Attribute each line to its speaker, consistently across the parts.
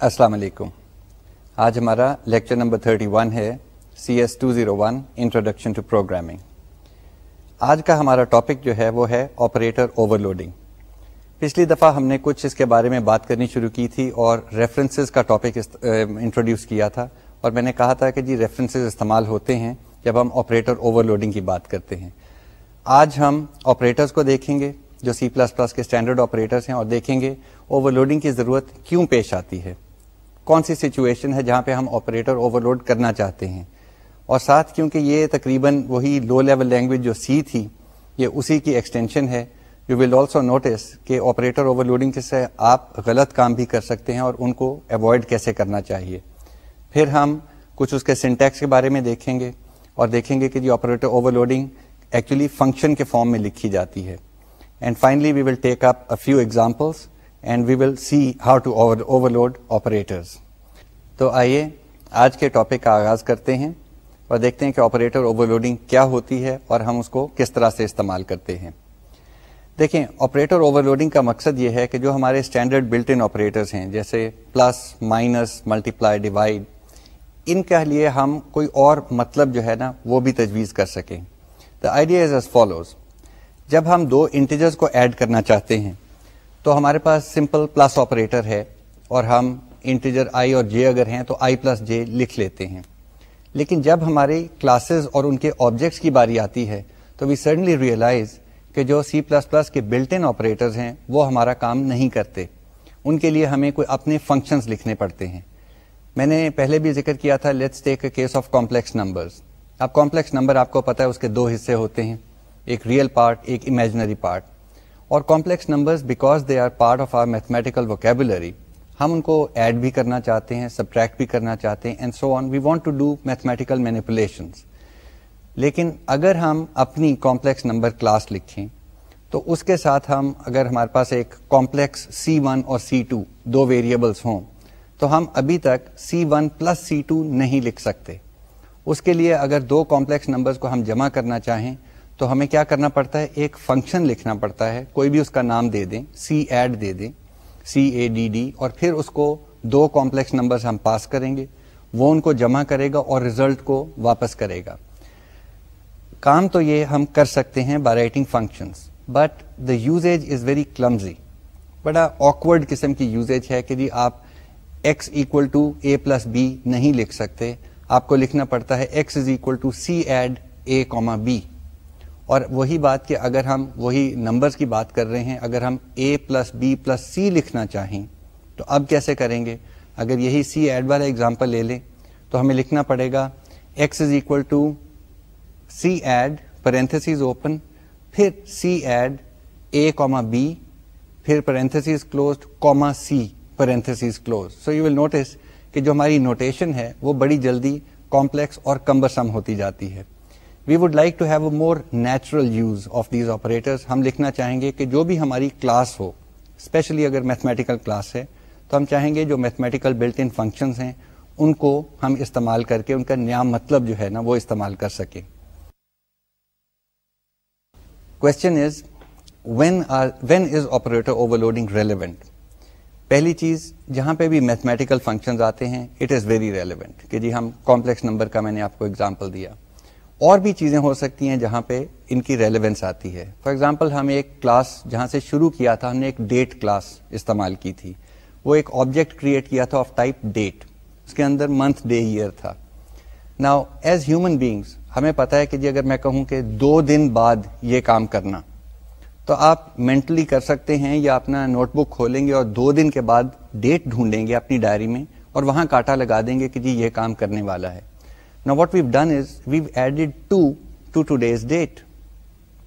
Speaker 1: السلام علیکم۔ آج ہمارا لیکچر نمبر 31 ہے C S two zero one introduction to programming آج کا ہمارا ٹاپک جو ہے وہ ہے آپریٹر اوور لوڈنگ پچھلی دفعہ ہم نے کچھ اس کے بارے میں بات کرنی شروع کی تھی اور ریفرنسز کا ٹاپک انٹروڈیوس کیا تھا۔ اور میں نے کہا تھا کہ جی ریفرنسز استعمال ہوتے ہیں جب ہم آپریٹر اوور لوڈنگ کی بات کرتے ہیں۔ آج ہم آپریٹرز کو دیکھیں گے، جو سی پلس پلس کے اسٹینڈرڈ آپریٹرس ہیں، اور دیکھیں گے اوور لوڈنگ کی ضرورت کیوں پیش آتی ہے۔ کون سی سچویشن ہے جہاں پہ ہم آپریٹر اوور لوڈ کرنا چاہتے ہیں؟ اور ساتھ کیونکہ یہ تقریباً وہی لو لیول لینگویج جو سی تھی، یہ اسی کی ایکسٹینشن ہے۔ یو ول آلسو نوٹس کہ آپریٹر اوور لوڈنگ سے آپ غلط کام بھی کر سکتے ہیں اور ان کو اوائڈ کیسے کرنا چاہیے؟ پھر ہم کچھ اس کے سنٹیکس کے بارے میں دیکھیں گے اور دیکھیں گے کہ جی operator over loading actually function کے فارم میں لکھی جاتی ہے۔ And finally we will take up few examples and we will see how to overload operators تو آئیے آج کے ٹاپک کا آغاز کرتے ہیں اور دیکھتے ہیں کہ آپریٹر اوور لوڈنگ کیا ہوتی ہے اور ہم اس کو کس طرح سے استعمال کرتے ہیں۔ دیکھیں آپریٹر اوور لوڈنگ کا مقصد یہ ہے کہ جو ہمارے اسٹینڈرڈ بلٹ ان آپریٹرس ہیں، جیسے plus minus multiply divide ان کے لیے ہم کوئی اور مطلب جو ہے نا، وہ بھی تجویز کر سکیں۔ The idea is as follows جب ہم دو انٹیجرز کو ایڈ کرنا چاہتے ہیں تو ہمارے پاس سمپل پلس آپریٹر ہے اور ہم انٹیجر آئی اور جے اگر ہیں تو آئی پلس جے لکھ لیتے ہیں۔ لیکن جب ہماری کلاسز اور ان کے آبجیکٹس کی باری آتی ہے تو وی سڈنلی ریئلائز کہ جو سی پلس پلس کے بلٹ ان آپریٹرز ہیں وہ ہمارا کام نہیں کرتے۔ ان کے لیے ہمیں کوئی اپنے فنکشنز لکھنے پڑتے ہیں۔ میں نے پہلے بھی ذکر کیا تھا let's take a case of complex numbers اب کمپلیکس نمبر آپ کو پتا ہے، اس کے دو حصے ہوتے ہیں۔ ایک ریئل پارٹ ایک امیجنری پارٹ اور complex numbers because they are part of our mathematical vocabulary ہم ان کو ایڈ بھی کرنا چاہتے ہیں سبٹریکٹ بھی کرنا چاہتے ہیں and so on we want to do mathematical manipulation لیکن اگر ہم اپنی کمپلیکس نمبر کلاس لکھیں، تو اس کے ساتھ ہم اگر ہمارے پاس ایک کمپلیکس سی ون اور سی ٹو دو ویریبلس ہوں، تو ہم ابھی تک C one plus C two نہیں لکھ سکتے. اس کے لیے اگر دو کمپلیکس نمبرز کو ہم جمع کرنا چاہیں تو ہمیں کیا کرنا پڑتا ہے؟ ایک فنکشن لکھنا پڑتا ہے۔ کوئی بھی اس کا نام دے دیں سی ایڈ دے دیں سی اے ڈی ڈی اور پھر اس کو دو کمپلیکس نمبر ہم پاس کریں گے۔ وہ ان کو جمع کرے گا اور ریزلٹ کو واپس کرے گا۔ کام تو یہ ہم کر سکتے ہیں by writing function but the usage is very clumsy بڑا آکورڈ قسم کی یوزیج ہے کہ جی آپ X equal to A plus B نہیں لکھ سکتے۔ آپ کو لکھنا پڑتا ہے X is equal to C add A comma B اور وہی بات کہ اگر ہم وہی نمبرز کی بات کر رہے ہیں، اگر ہم A plus B plus C لکھنا چاہیں، تو اب کیسے کریں گے؟ اگر یہی سی ایڈ والا اگزامپل لے لیں، تو ہمیں لکھنا پڑے گا X is equal to C add parenthesis open پھر C add A comma B پھر parenthesis close comma C parenthesis close so you will notice کہ جو ہماری نوٹیشن ہے، وہ بڑی جلدی کمپلیکس اور کمبرسم ہوتی جاتی ہے۔ We would like to have a more natural use of these operator ہم لکھنا چاہیں گے کہ جو بھی ہماری کلاس ہو اسپیشلی اگر میتھمیٹیکل کلاس ہے، تو ہم چاہیں گے جو میتھمیٹیکل بلٹ ان فنکشنز ہیں، ان کو ہم استعمال کر کے، ان کا نیا مطلب جو ہے نا، وہ استعمال کر سکیں۔ Question is when when is operator overloading relevant پہلی چیز، جہاں پہ بھی میتھمیٹیکل فنکشنز آتے ہیں اٹ از ویری ریلیونٹ کہ جی ہم کمپلیکس نمبر کا میں نے آپ کو اگزامپل دیا۔ اور بھی چیزیں ہو سکتی ہیں جہاں پہ ان کی ریلیونس آتی ہے۔ فار ایگزامپل ہم ایک کلاس جہاں سے شروع کیا تھا، ہم نے ایک ڈیٹ کلاس استعمال کی تھی۔ وہ ایک آبجیکٹ کریٹ کیا تھا آف ٹائپ ڈیٹ اس کے اندر منتھ ڈے ایئر تھا۔ نا ایز ہیومن بینگس ہمیں پتا ہے کہ جی اگر میں کہوں کہ دو دن بعد یہ کام کرنا، تو آپ مینٹلی کر سکتے ہیں یا اپنا نوٹ بک کھولیں گے اور دو دن کے بعد ڈیٹ ڈھونڈیں گے اپنی ڈائری میں اور وہاں کاٹا لگا دیں گے کہ جی یہ کام کرنے والا ہے۔ Now what we've done is we've added 2 to today's date.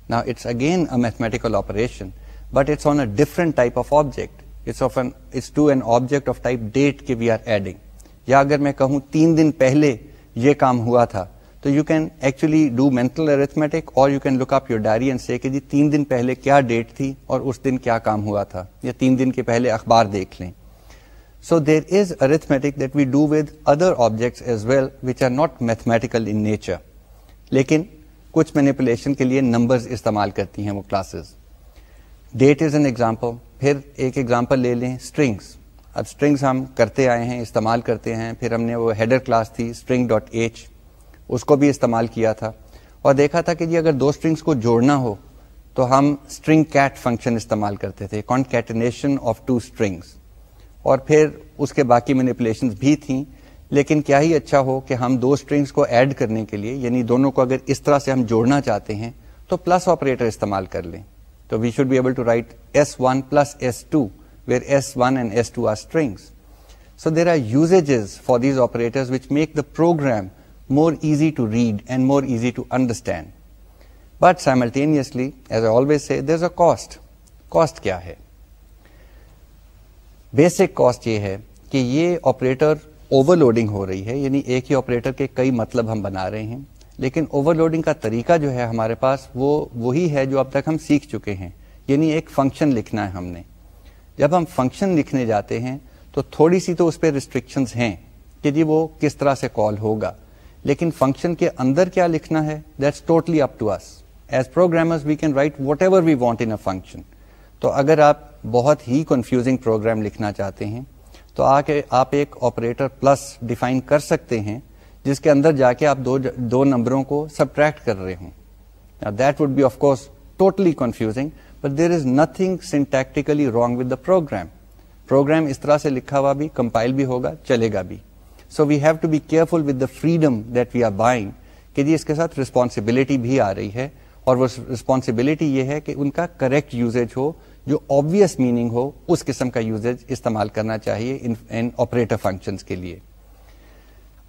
Speaker 1: Now it's again a mathematical operation, but it's on a different type of object. It's to an object of type date ke we are adding. یا اگر میں کہوں تین دن پہلے یہ کام ہوا تھا تو you can actually do mental arithmetic اور you can look up your diary and say کہ جی تین دن پہلے کیا ڈیٹ تھی اور اس دن کیا کام ہوا تھا یا تین دن کے پہلے اخبار دیکھ لیں so there is arithmetic that we do with other objects as well which are not mathematical in nature لیکن کچھ مینیپولیشن کے لیے نمبرز استعمال کرتی ہیں وہ classes that is an example پھر ایک ایگزامپل لے لیں اسٹرنگس اب اسٹرنگس ہم کرتے آئے ہیں استعمال کرتے ہیں پھر ہم نے وہ ہیڈر کلاس تھی اسٹرنگ ڈاٹ ایچ اس کو بھی استعمال کیا تھا اور دیکھا تھا کہ جی اگر دو اسٹرنگس کو جوڑنا ہو تو ہم اسٹرنگ کیٹ فنکشن استعمال کرتے تھے کانکیٹنیشن آف ٹو اسٹرنگس اور پھر اس کے باقی مینیپولیشن بھی تھیں۔ لیکن کیا ہی اچھا ہو کہ ہم دو اسٹرنگس کو ایڈ کرنے کے لیے یعنی دونوں کو اگر اس طرح سے ہم جوڑنا چاہتے ہیں، تو پلس آپریٹر استعمال کر لیں۔ تو we should be able to write S one plus S two where S one and S two are strings so there are usages for these operator which make the program more easy to read and more easy to understand but simultaneously as always say there is a cost cost کیا ہے basic cost یہ ہے کہ یہ operator over loading ہو رہی ہے یعنی ایک ہی آپریٹر کے کئی مطلب ہم بنا رہے ہیں۔ لیکن اوور لوڈنگ کا طریقہ جو ہے ہمارے پاس، وہ وہی ہے جو اب تک ہم سیکھ چکے ہیں۔ یعنی ایک فنکشن لکھنا ہے ہم نے۔ جب ہم فنکشن لکھنے جاتے ہیں، تو تھوڑی سی تو اس پہ ریسٹرکشنز ہیں کہ جی وہ کس طرح سے کال ہوگا۔ لیکن فنکشن کے اندر کیا لکھنا ہے؟ That's totally up to us as programmers we can write whatever we want in a function تو اگر آپ بہت ہی کنفیوزنگ پروگرام لکھنا چاہتے ہیں۔ تو آ کے آپ ایک آپریٹر پلس ڈیفائن کر سکتے ہیں، جس کے اندر جا کے آپ دو دو نمبروں کو سبٹریکٹ کر رہے ہوں۔ That would be of course totally confusing but there is nothing syntactically wrong with the program program اس طرح سے لکھا ہوا بھی کمپائل بھی ہوگا، چلے گا بھی۔ So we have to be careful with the freedom that we are buying کہ جی اس کے ساتھ ریسپانسبلٹی بھی آ رہی ہے۔ اور وہ ریسپانسبلٹی یہ ہے کہ ان کا کریکٹ یوزیج ہو جو آبویس میننگ ہو، اس قسم کا یوزیج استعمال کرنا چاہیے ان آپریٹر فنکشن کے لیے۔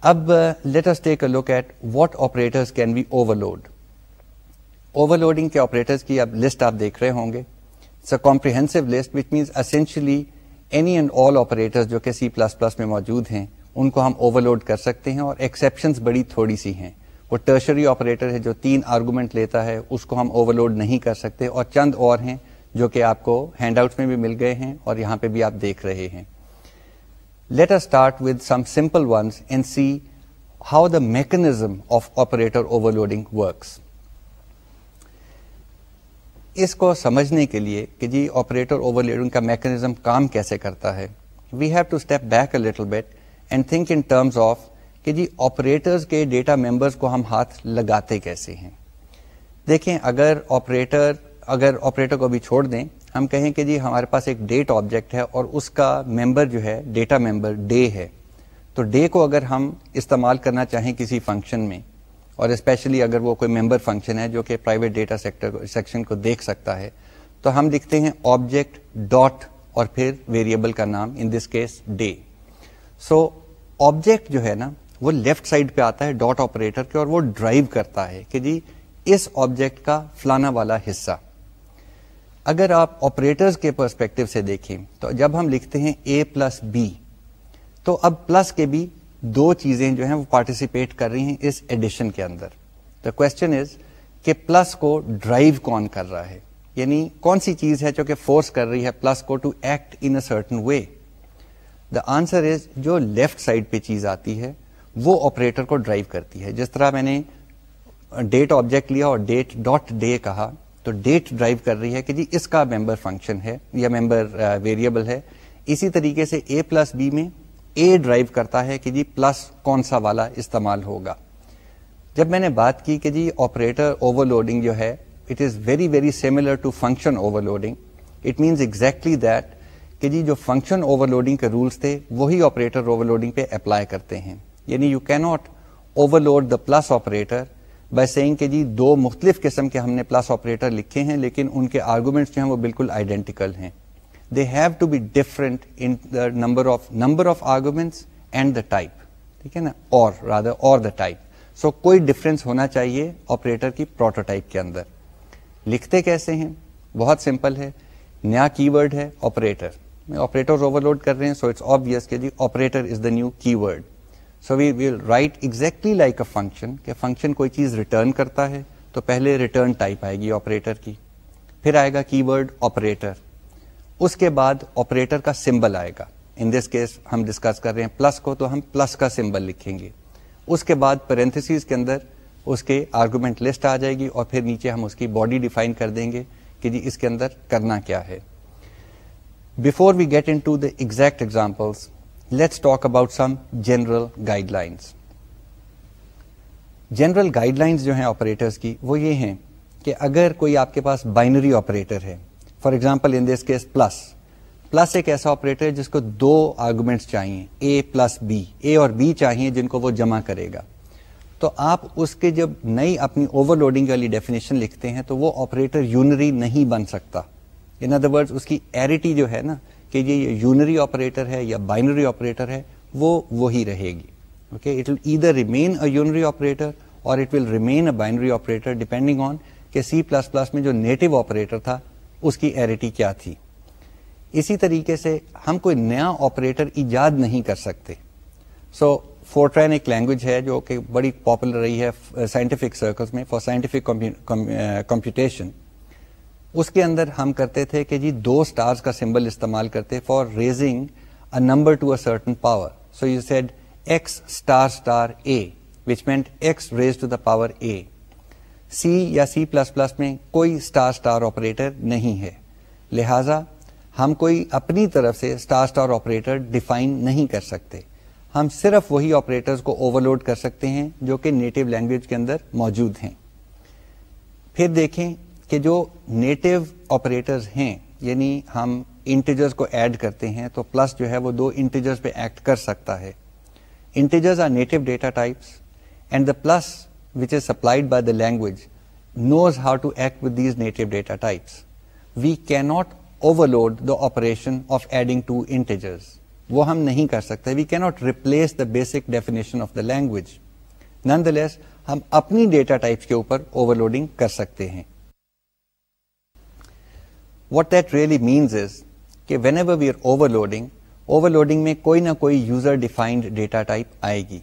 Speaker 1: اب let us take a look at what operator can be overload overloading کے آپریٹر کی اب لسٹ آپ دیکھ رہے ہوں گے۔ Comprehensive list which means essentially any and all operator جو کہ سی پلس پلس میں موجود ہیں، ان کو ہم اوور لوڈ کر سکتے ہیں اور ایکسپشنس بڑی تھوڑی سی ہیں۔ وہ ٹرشری آپریٹر ہے جو تین آرگومنٹ لیتا ہے، اس کو ہم اوور لوڈ نہیں کر سکتے اور چند اور ہیں۔ جو کہ آپ کو ہینڈ آؤٹ میں بھی مل گئے ہیں اور یہاں پہ بھی آپ دیکھ رہے ہیں۔ Let start with some simple ones and see how the mechanism of operator overloading works اس کو سمجھنے کے لیے کہ جی آپریٹر اوور لوڈنگ کا میکنیزم کام کیسے کرتا ہے۔ We have to step back a little bit and think in terms of کہ جی آپریٹرز کے ڈیٹا ممبرس کو ہم ہاتھ لگاتے کیسے ہیں۔ دیکھیں اگر آپریٹر اگر آپریٹر کو بھی چھوڑ دیں، ہم کہیں کہ جی ہمارے پاس ایک ڈیٹ آبجیکٹ ہے اور اس کا ممبر جو ہے ڈیٹا ممبر ڈے ہے۔ تو ڈے کو اگر ہم استعمال کرنا چاہیں کسی فنکشن میں، اور اسپیشلی اگر وہ کوئی ممبر فنکشن ہے جو کہ پرائیویٹ ڈیٹا سیکٹر سیکشن کو دیکھ سکتا ہے، تو ہم لکھتے ہیں آبجیکٹ ڈاٹ اور پھر ویریبل کا نام in this case the so object جو ہے نا، وہ لیفٹ سائڈ پہ آتا ہے ڈاٹ آپریٹر کے اور وہ ڈرائیو کرتا ہے کہ جی اس آبجیکٹ کا فلانا والا حصہ۔ اگر آپ آپریٹرز کے پرسپیکٹو سے دیکھیں، تو جب ہم لکھتے ہیں اے پلس بی تو اب پلس کے بھی دو چیزیں جو ہیں وہ پارٹیسپیٹ کر رہی ہیں اس ایڈیشن کے اندر۔ دا کوشچن از کہ پلس کو ڈرائیو کون کر رہا ہے؟ یعنی کون سی چیز ہے جو کہ فورس کر رہی ہے پلس کو to act in certain way the answer is جو لیفٹ سائڈ پہ چیز آتی ہے، وہ آپریٹر کو ڈرائیو کرتی ہے۔ جس طرح میں نے ڈیٹ آبجیکٹ لیا اور ڈیٹ ڈاٹ ڈے کہا تو ڈیٹ ڈرائیو کر رہی ہے کہ جی اس کا ممبر فنکشن ہے یا ممبر ویریبل ہے۔ اسی طریقے سے اے پلس بی میں اے ڈرائیو کرتا ہے کہ جی پلس کون سا والا استعمال ہوگا۔ جب میں نے بات کی کہ جی آپریٹر اوور لوڈنگ جو ہے it is very very similar to function overloading it means exactly that کہ جی جو فنکشن اوور لوڈنگ کے رولس تھے، وہی آپریٹر اوور لوڈنگ پہ اپلائی کرتے ہیں۔ یعنی you can't overload the plus operator by saying کہ جی دو مختلف قسم کے ہم نے پلس آپریٹر لکھے ہیں، لیکن ان کے آرگومنٹس جو ہیں وہ بالکل آئیڈینٹیکل ہیں۔ They have to be different in number of number of arguments and the type ٹھیک ہے نا؟ اور رادر اور دا ٹائپ سو کوئی ڈفرنس ہونا چاہیے آپریٹر کی پروٹوٹائپ کے اندر۔ لکھتے کیسے ہیں؟ بہت سمپل ہے۔ نیا کی ورڈ ہے آپریٹر آپریٹر اوور لوڈ کر رہے ہیں سو اٹس آبیس کہ جی operator is the new keyword so we will write exactly like a function کہ فنکشن کوئی چیز ریٹرن کرتا ہے تو پہلے ریٹرن ٹائپ آئے گی آپریٹر کی، پھر آئے گا کی ورڈ آپریٹر اس کے بعد آپریٹر کا سمبل آئے گا۔ ان دس کیس ہم ڈسکس کر رہے ہیں پلس کو، تو ہم پلس کا سمبل لکھیں گے۔ اس کے بعد پرنتھس کے اندر اس کے آرگومنٹ لسٹ آ جائے گی اور پھر نیچے ہم اس کی باڈی ڈیفائن کر دیں گے کہ جی اس کے اندر کرنا کیا ہے۔ Before we get into the exact examples let's talk about some general guidelines general guidelines جو ہیں آپریٹرس کی، وہ یہ ہیں کہ اگر کوئی آپ کے پاس بائنری آپریٹر ہے for example in this case plus plus ایک ایسا آپریٹر ہے جس کو دو آرگومنٹس چاہیے اے پلس بی اے اور بی چاہیے جن کو وہ جمع کرے گا. تو آپ اس کے جب نئی اپنی اوور لوڈنگ والی ڈیفینیشن لکھتے ہیں تو وہ آپریٹر یونری نہیں بن سکتا. ان ادر ورڈ اس کی ایرٹی جو ہے نا کہ یہ یونری آپریٹر ہے یا بائنری آپریٹر ہے وہ وہی رہے گی۔ Okay it will either remain a unary operator اور it will remain a binary operator depending on کہ سی پلس پلس میں جو نیٹو آپریٹر تھا اس کی ایرٹی کیا تھی۔ اسی طریقے سے ہم کوئی نیا آپریٹر ایجاد نہیں کر سکتے۔ سو so, فورٹرین ایک لینگویج ہے جو کہ بڑی پاپولر رہی ہے سائنٹیفک سرکلس میں فار سائنٹیفک کمپیوٹیشن اس کے اندر ہم کرتے تھے کہ جی دو اسٹارز کا سمبل استعمال کرتے for raising a number to a certain power so you said X star star A which meant X raise to the power A C یا سی پلس پلس میں کوئی اسٹار اسٹار آپریٹر نہیں ہے. لہذا ہم کوئی اپنی طرف سے اسٹار اسٹار آپریٹر ڈیفائن نہیں کر سکتے. ہم صرف وہی آپریٹرز کو اوور لوڈ کر سکتے ہیں جو کہ نیٹو لینگویج کے اندر موجود ہیں. پھر دیکھیں کہ جو نیٹو آپریٹرز ہیں یعنی ہم انٹیجرز کو ایڈ کرتے ہیں تو پلس جو ہے وہ دو انٹیجرز پہ ایکٹ کر سکتا ہے. Integers are native data types and the plus which is supplied by the language knows how to act with these native data types we can not overload the operation of adding to integers وہ ہم نہیں کر سکتے. We cannot replace the basic definition of the language nonetheless ہم اپنی data types کے اوپر overloading کر سکتے ہیں. What that really means is کہ whenever we are overloading overloading میں کوئی نہ کوئی یوزر ڈیفائنڈ ڈیٹا ٹائپ آئے گی۔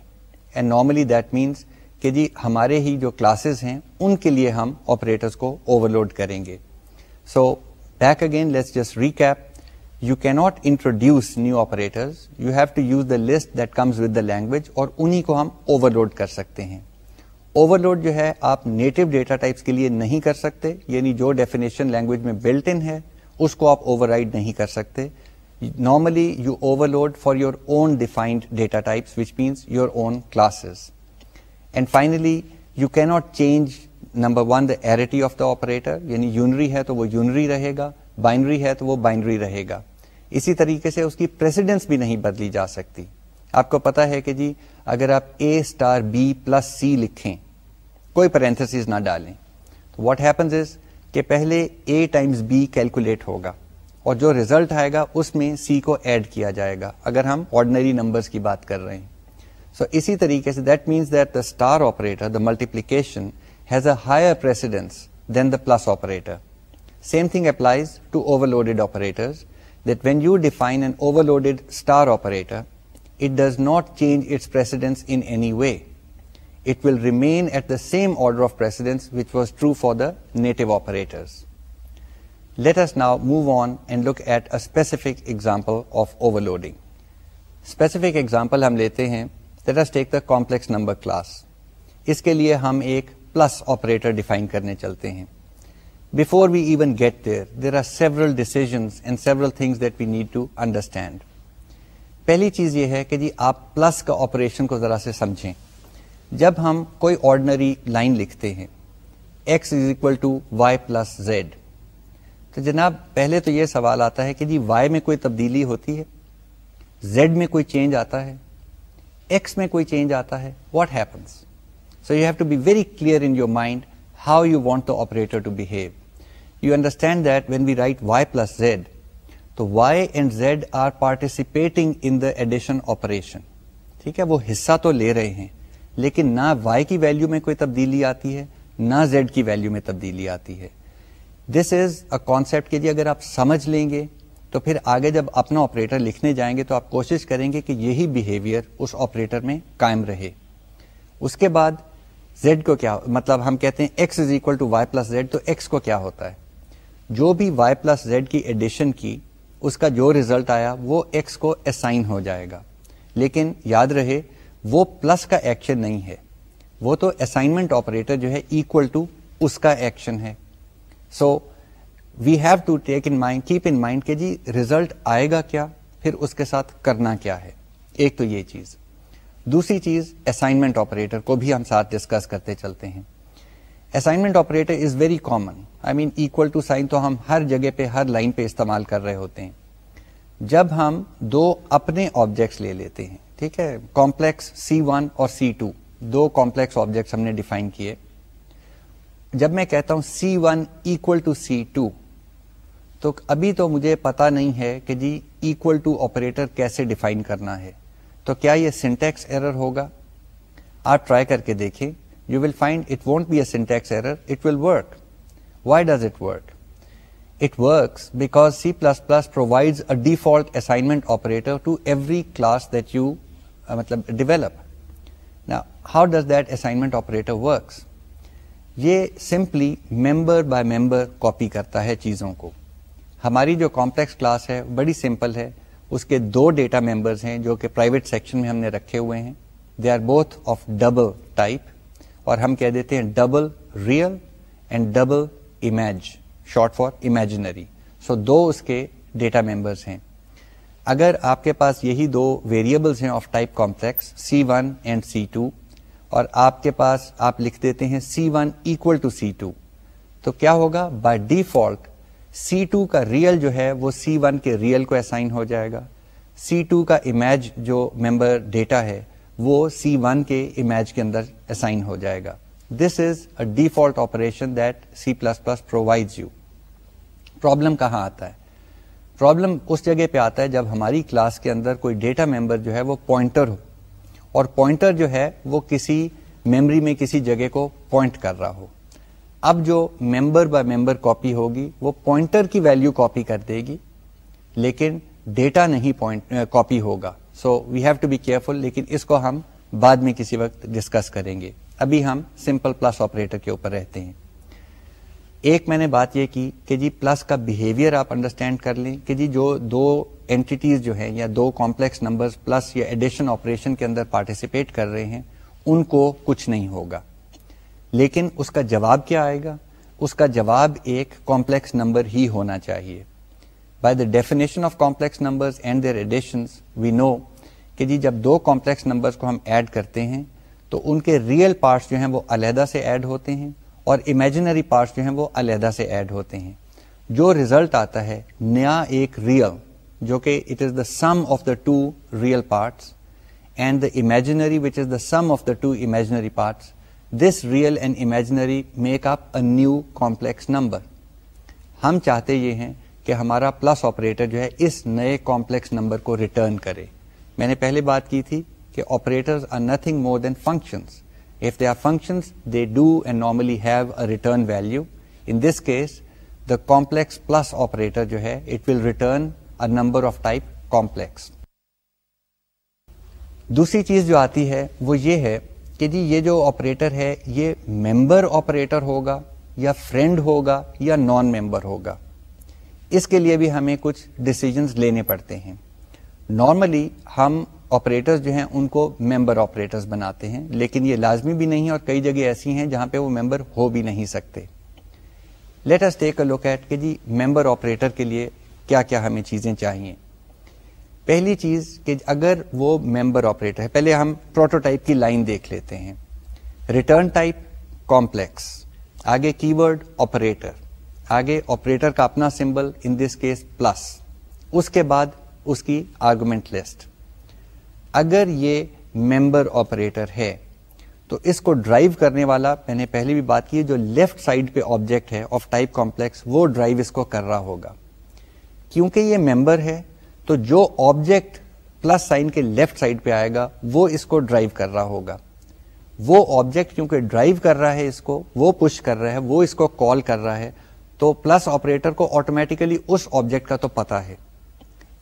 Speaker 1: اینڈ نارملی دیٹ مینس کہ جی ہمارے ہی جو کلاسز ہیں، ان کے لیے ہم آپریٹرس کو اوور لوڈ کریں گے۔ So back again let's just recap you cannot introduce new operator you have to use the list that comes with the language اور انہیں کو ہم اوور لوڈ کر سکتے ہیں۔ اوور لوڈ جو ہے، آپ نیٹو ڈیٹا ٹائپس کے لیے نہیں کر سکتے یعنی جو ڈیفینیشن لینگویج میں بلٹ ان ہے، اس کو آپ اوور رائڈ نہیں کر سکتے. Normally you overload for your own defined data types which means your own classes and finally you cannot change number one the arity of the operator یعنی unary ہے تو وہ یونری رہے گا بائنری ہے تو وہ بائنری رہے گا. اسی طریقے سے اس کی پریسیڈنس بھی نہیں بدلی جا سکتی. آپ کو پتا ہے کہ جی اگر آپ A star B plus C لکھیں کوئی پرنتھس نہ ڈالیں تو واٹ ہیپنز از کہ پہلے اے ٹائمز بی کیلکولیٹ ہوگا اور جو ریزلٹ آئے گا اس میں سی کو ایڈ کیا جائے گا۔ اگر ہم آرڈنری نمبرز کی بات کر رہے ہیں۔ سو so, اسی طریقے سے that means that the star operator the multiplication has a higher precedence than the plus operator same thing applies to overloaded operators that when you define an overloaded star operator, it does not change its precedence in any way. It will remain at the same order of precedence which was true for the native operators. Let us now move on and look at a specific example of overloading. Specific example ہم لیتے ہیں let us take the complex number class. اس کے لیے ہم ایک plus operator define کرنے چلتے ہیں before we even get there there are several decisions and several things that we need to understand پہلی چیز یہ ہے کہ جی آپ پلس کا آپریشن کو ذرا سے سمجھیں۔ جب ہم کوئی آرڈنری لائن لکھتے ہیں X is equal to Y plus Z تو جناب پہلے تو یہ سوال آتا ہے کہ جی وائی میں کوئی تبدیلی ہوتی ہے؟ زیڈ میں کوئی چینج آتا ہے؟ ایکس میں کوئی چینج آتا ہے؟ What happens so you have to be very clear in your mind how you want the operator to behave you understand that when we write Y plus Z تو Y and Z are participating in the addition operation ٹھیک ہے؟ وہ حصہ تو لے رہے ہیں، لیکن نہ وائی کی ویلو میں کوئی تبدیلی آتی ہے، نہ زیڈ کی ویلو میں تبدیلی آتی ہے۔ دس از اے کانسپٹ کے لیے اگر آپ سمجھ لیں گے، تو پھر آگے جب اپنا آپریٹر لکھنے جائیں گے، تو آپ کوشش کریں گے کہ یہی بہیویئر اس آپریٹر میں قائم رہے۔ اس کے بعد زیڈ کو کیا مطلب ہم کہتے ہیں X is equal to Y plus Z تو ایکس کو کیا ہوتا ہے؟ جو بھی وائی پلس زیڈ کی ایڈیشن کی اس کا جو ریزلٹ آیا وہ ایکس کو اسائن ہو جائے گا۔ لیکن یاد رہے، وہ پلس کا ایکشن نہیں ہے۔ وہ تو اسائنمنٹ آپریٹر جو ہے اکول ٹو اس کا ایکشن ہے۔ So we have to take in mind keep in mind کہ جی ریزلٹ آئے گا کیا، پھر اس کے ساتھ کرنا کیا ہے۔ ایک تو یہ چیز۔ دوسری چیز اسائنمنٹ آپریٹر کو بھی ہم ساتھ ڈسکس کرتے چلتے ہیں۔ Assignment operator is very common I mean equal to sign تو ہم ہر جگہ پہ ہر لائن پہ استعمال کر رہے ہوتے ہیں۔ جب ہم دو اپنے آبجیکٹس لے لیتے ہیں، ٹھیک ہے؟ کمپلیکس سی ون اور سی ٹو دو کمپلیکس آبجیکٹس ہم نے ڈیفائن کیے۔ جب میں کہتا ہوں C one equal to C two تو ابھی تو مجھے پتا نہیں ہے کہ جی ایکول ٹو آپریٹر کیسے ڈیفائن کرنا ہے۔ تو کیا یہ سنٹیکس ایرر ہوگا؟ آپ ٹرائی کر کے دیکھیں۔ You will find it won't be a syntax error it will work why does it work It works because C++ provides a default assignment operator to every class that you uh, develop. Now, how does that assignment operator works? یہ simply member by member copy کرتا ہے چیزوں کو ہماری جو complex class ہے بڑی simple ہے اس کے دو ڈیٹا ممبرز ہیں جو کہ پرائیویٹ سیکشن میں ہم نے رکھے ہوئے ہیں they are both of double type اور ہم کہہ دیتے ہیں double real and double imag short for imaginary so دو اس کے ڈیٹا ممبرس ہیں. اگر آپ کے پاس یہی دو ویریبلس ہیں of type complex C one and C two اور آپ کے پاس آپ لکھ دیتے ہیں C one equal to C two تو کیا ہوگا؟ بائی ڈیفالٹ سی ٹو کا ریئل جو ہے وہ سی ون کے ریئل کو اسائن ہو جائے گا. سی ٹو کا امیج جو ممبر ڈیٹا ہے وہ سی ون کے امیج کے اندر اسائن ہو جائے گا۔ This is a default operation that C plus plus provide you problem کہاں آتا ہے؟ پرابلم اس جگہ پہ آتا ہے جب ہماری کلاس کے اندر کوئی ڈیٹا ممبر جو ہے وہ پوائنٹر ہو اور پوائنٹر جو ہے وہ کسی میمری میں کسی جگہ کو پوائنٹ کر رہا ہو۔ اب جو ممبر بائی ممبر کاپی ہوگی وہ پوائنٹر کی ویلو کاپی کر دے گی، لیکن ڈیٹا نہیں پوائنٹ کاپی ہوگا۔ So we have to be careful لیکن اس کو ہم بعد میں کسی وقت ڈسکس کریں گے۔ ابھی ہم سمپل پلس آپریٹر کے اوپر رہتے ہیں۔ ایک میں نے بات یہ کی کہ جی پلس کا بہیویئر آپ انڈرسٹینڈ کر لیں کہ جی جو دو اینٹیز جو ہیں یا دو کمپلیکس نمبر پلس یا ایڈیشن آپریشن کے اندر پارٹیسپیٹ کر رہے ہیں، ان کو کچھ نہیں ہوگا۔ لیکن اس کا جواب کیا آئے گا؟ اس کا جواب ایک کمپلیکس نمبر ہی ہونا چاہیے۔ By the definition of complex number and their addition we know کہ جی جب دو کمپلیکس نمبر کو ہم ایڈ کرتے ہیں، تو ان کے ریئل پارٹس جو ہیں وہ علیحدہ سے ایڈ ہوتے ہیں اور امیجنری پارٹس جو ہیں وہ علیحدہ سے ایڈ ہوتے ہیں۔ جو ریزلٹ آتا ہے، نیا ایک ریئل جو کہ it is the sum of the two real parts and the imaginary which is the sum of the two imaginary parts this real and imaginary make up a new complex number ہم چاہتے یہ ہیں کہ ہمارا plus operator جو ہے اس نئے کمپلیکس نمبر کو ریٹرن کرے میں نے پہلے بات کی تھی کہ operator are nothing more than functions If they are functions, they do and normally have a return value. In this case, the complex plus operator jo hai, it will return a number of type complex. دوسری چیز جو آتی ہے وہ یہ ہے کہ جی یہ جو آپریٹر ہے یہ ممبر آپریٹر ہوگا یا فرینڈ ہوگا یا نان ممبر ہوگا اس کے لیے بھی ہمیں کچھ ڈسیزنس لینے پڑتے ہیں۔ نارملی ہم آپریٹر جو ہیں ان کو ممبر آپریٹر بناتے ہیں، لیکن یہ لازمی بھی نہیں اور کئی جگہ ایسی ہیں جہاں پہ وہ ممبر ہو بھی نہیں سکتے۔ Let's take a look at کہ جی ممبر آپریٹر کے لیے کیا کیا ہمیں چیزیں چاہیے۔ پہلی چیز کہ اگر وہ ممبر آپریٹر ہے، پہلے ہم پروٹوٹائپ کی لائن دیکھ لیتے ہیں۔ ریٹرن ٹائپ کمپلیکس آگے کی ورڈ آپریٹر آگے آپریٹر کا اپنا symbol in this case plus اس کے بعد اس کی آرگومنٹ لسٹ اگر یہ ممبر آپریٹر ہے، تو اس کو ڈرائیو کرنے والا، میں نے پہلے بھی بات کی جو لیفٹ سائڈ پہ آبجیکٹ ہے آف ٹائپ کمپلیکس وہ ڈرائیو اس کو کر رہا ہوگا. کیونکہ یہ ممبر ہے، تو جو آبجیکٹ پلس سائن کے لیفٹ سائڈ پہ آئے گا، وہ اس کو ڈرائیو کر رہا ہوگا. وہ آبجیکٹ کیونکہ ڈرائیو کر رہا ہے اس کو، وہ پش کر رہا ہے، وہ اس کو کال کر رہا ہے تو پلس آپریٹر کو آٹومیٹیکلی اس آبجیکٹ کا تو پتا ہے۔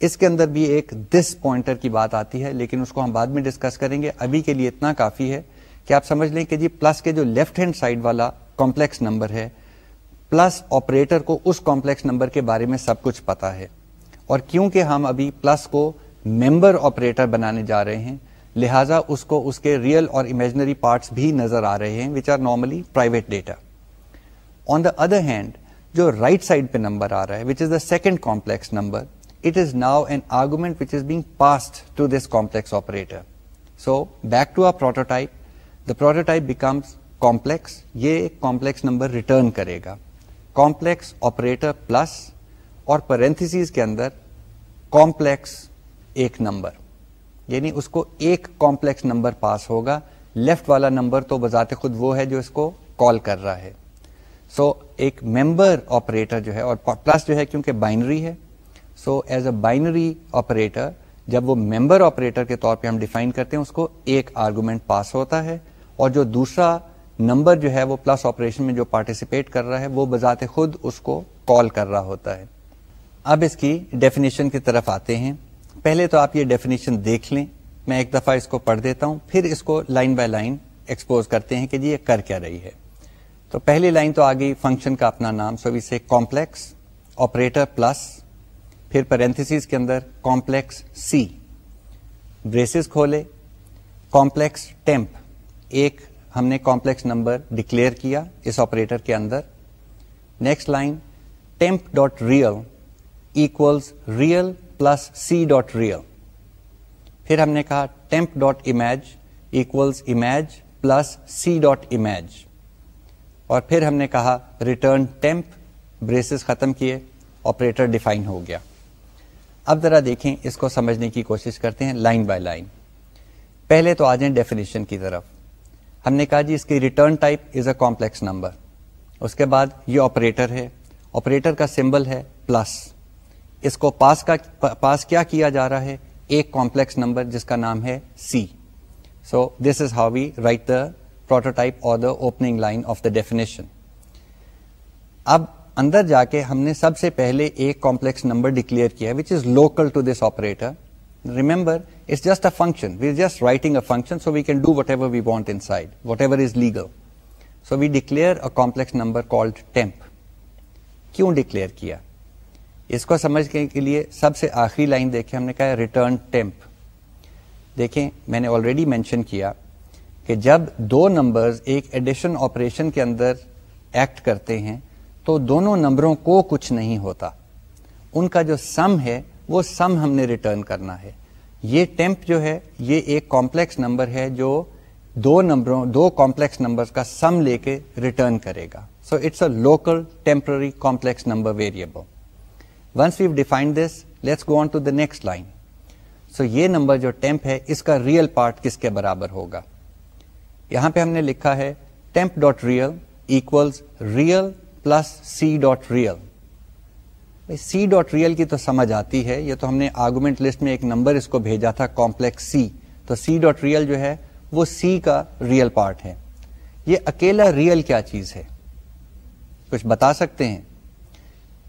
Speaker 1: اس کے اندر بھی ایک دس پوائنٹر کی بات آتی ہے، لیکن اس کو ہم بعد میں ڈسکس کریں گے۔ ابھی کے لیے اتنا کافی ہے کہ آپ سمجھ لیں کہ جی پلس کے جو لیفٹ ہینڈ سائڈ والا کمپلیکس نمبر ہے پلس آپریٹر کو اس کمپلیکس نمبر کے بارے میں سب کچھ پتا ہے۔ اور کیونکہ ہم ابھی پلس کو ممبر آپریٹر بنانے جا رہے ہیں، لہذا اس کو اس کے ریئل اور امیجنری پارٹس بھی نظر آ رہے ہیں which are normally private data on the other hand جو رائٹ right سائڈ پہ نمبر آ رہا ہے which is the second complex number it is now an argument which is being passed to this complex operator so back to a prototype the prototype becomes complex یہ ایک complex number return کرے گا complex operator plus اور parentheses کے اندر complex ایک number یعنی اس کو ایک کمپلیکس نمبر پاس ہوگا. لیفٹ والا نمبر تو بذات خود وہ ہے جو اس کو کال کر رہا ہے. سو so, ایک ممبر آپریٹر جو ہے اور پلس جو ہے کیونکہ بائنری ہے. So as a binary operator جب وہ ممبر آپریٹر کے طور پہ ہم ڈیفائن کرتے ہیں اس کو ایک آرگومنٹ پاس ہوتا ہے اور جو دوسرا نمبر جو ہے وہ پلس آپریشن میں جو پارٹیسپیٹ کر رہا ہے وہ بذات خود اس کو کال کر رہا ہوتا ہے. اب اس کی ڈیفینیشن کی طرف آتے ہیں. پہلے تو آپ یہ ڈیفینیشن دیکھ لیں. میں ایک دفعہ اس کو پڑھ دیتا ہوں پھر اس کو لائن بائی لائن ایکسپوز کرتے ہیں کہ جی یہ کر کیا رہی ہے. تو پہلی لائن تو آ گئی فنکشن کا اپنا نام، سو وی سے کمپلیکس، آپریٹر پلس، پھر پرنتھس کے اندر کمپلیکس سی، بریسز کھولے، کمپلیکس ٹیمپ، ایک ہم نے کمپلیکس نمبر ڈکلیئر کیا اس آپریٹر کے اندر۔ Next line, temp dot real equals real plus C dot real. پھر ہم نے کہا temp dot imag equals imag plus C dot imag. اور پھر ہم نے کہا ریٹرن ٹیمپ بریسز ختم کیے آپریٹر ڈیفائن ہو گیا۔ اب ذرا دیکھیں اس کو سمجھنے کی کوشش کرتے ہیں لائن بائی لائن پہلے تو آ جائیں ڈیفینیشن کی طرف۔ ہم نے کہا جی اس کی return type is a complex number اس کے بعد یہ آپریٹر ہے۔ آپریٹر کا سمبل ہے پلس اس کو پاس کا پاس کیا کیا جا رہا ہے؟ ایک کمپلیکس نمبر جس کا نام ہے C so this is how we write the prototype اور the opening line of the definition اب اندر جا کے ہم نے سب سے پہلے ایک کمپلیکس نمبر ڈکلیئر کیا which is local to this operator remember it's just a function we just writing a function so we can do whatever we want inside whatever is legal so we declare a complex number called temp کیوں declare کیا؟ اس کو سمجھنے کے لیے سب سے آخری line دیکھیں، ہم نے کہا ریٹرن ٹیمپ دیکھیں، میں نے آلریڈی مینشن کیا کہ جب دو نمبرز ایک ایڈیشن آپریشن کے اندر ایکٹ کرتے ہیں تو دونوں نمبروں کو کچھ نہیں ہوتا۔ ان کا جو سم ہے، وہ سم ہم نے ریٹرن کرنا ہے۔ یہ ٹیمپ جو ہے، یہ ایک کمپلیکس نمبر ہے جو دو نمبروں، دو کمپلیکس نمبر کا سم لے کے ریٹرن کرے گا۔ So it's a local temporary complex number variable once we've define this let's go on to the next line so یہ نمبر جو ٹیمپ ہے، اس کا ریئل پارٹ کس کے برابر ہوگا؟ یہاں پہ ہم نے لکھا ہے temp dot real equals real plus C dot real C dot real کی تو سمجھ آتی ہے، یہ تو ہم نے آرگومنٹ لسٹ میں ایک نمبر اس کو بھیجا تھا کمپلیکس سی تو سی ڈاٹ ریئل جو ہے، وہ سی کا ریئل پارٹ ہے۔ یہ اکیلا ریئل کیا چیز ہے؟ کچھ بتا سکتے ہیں؟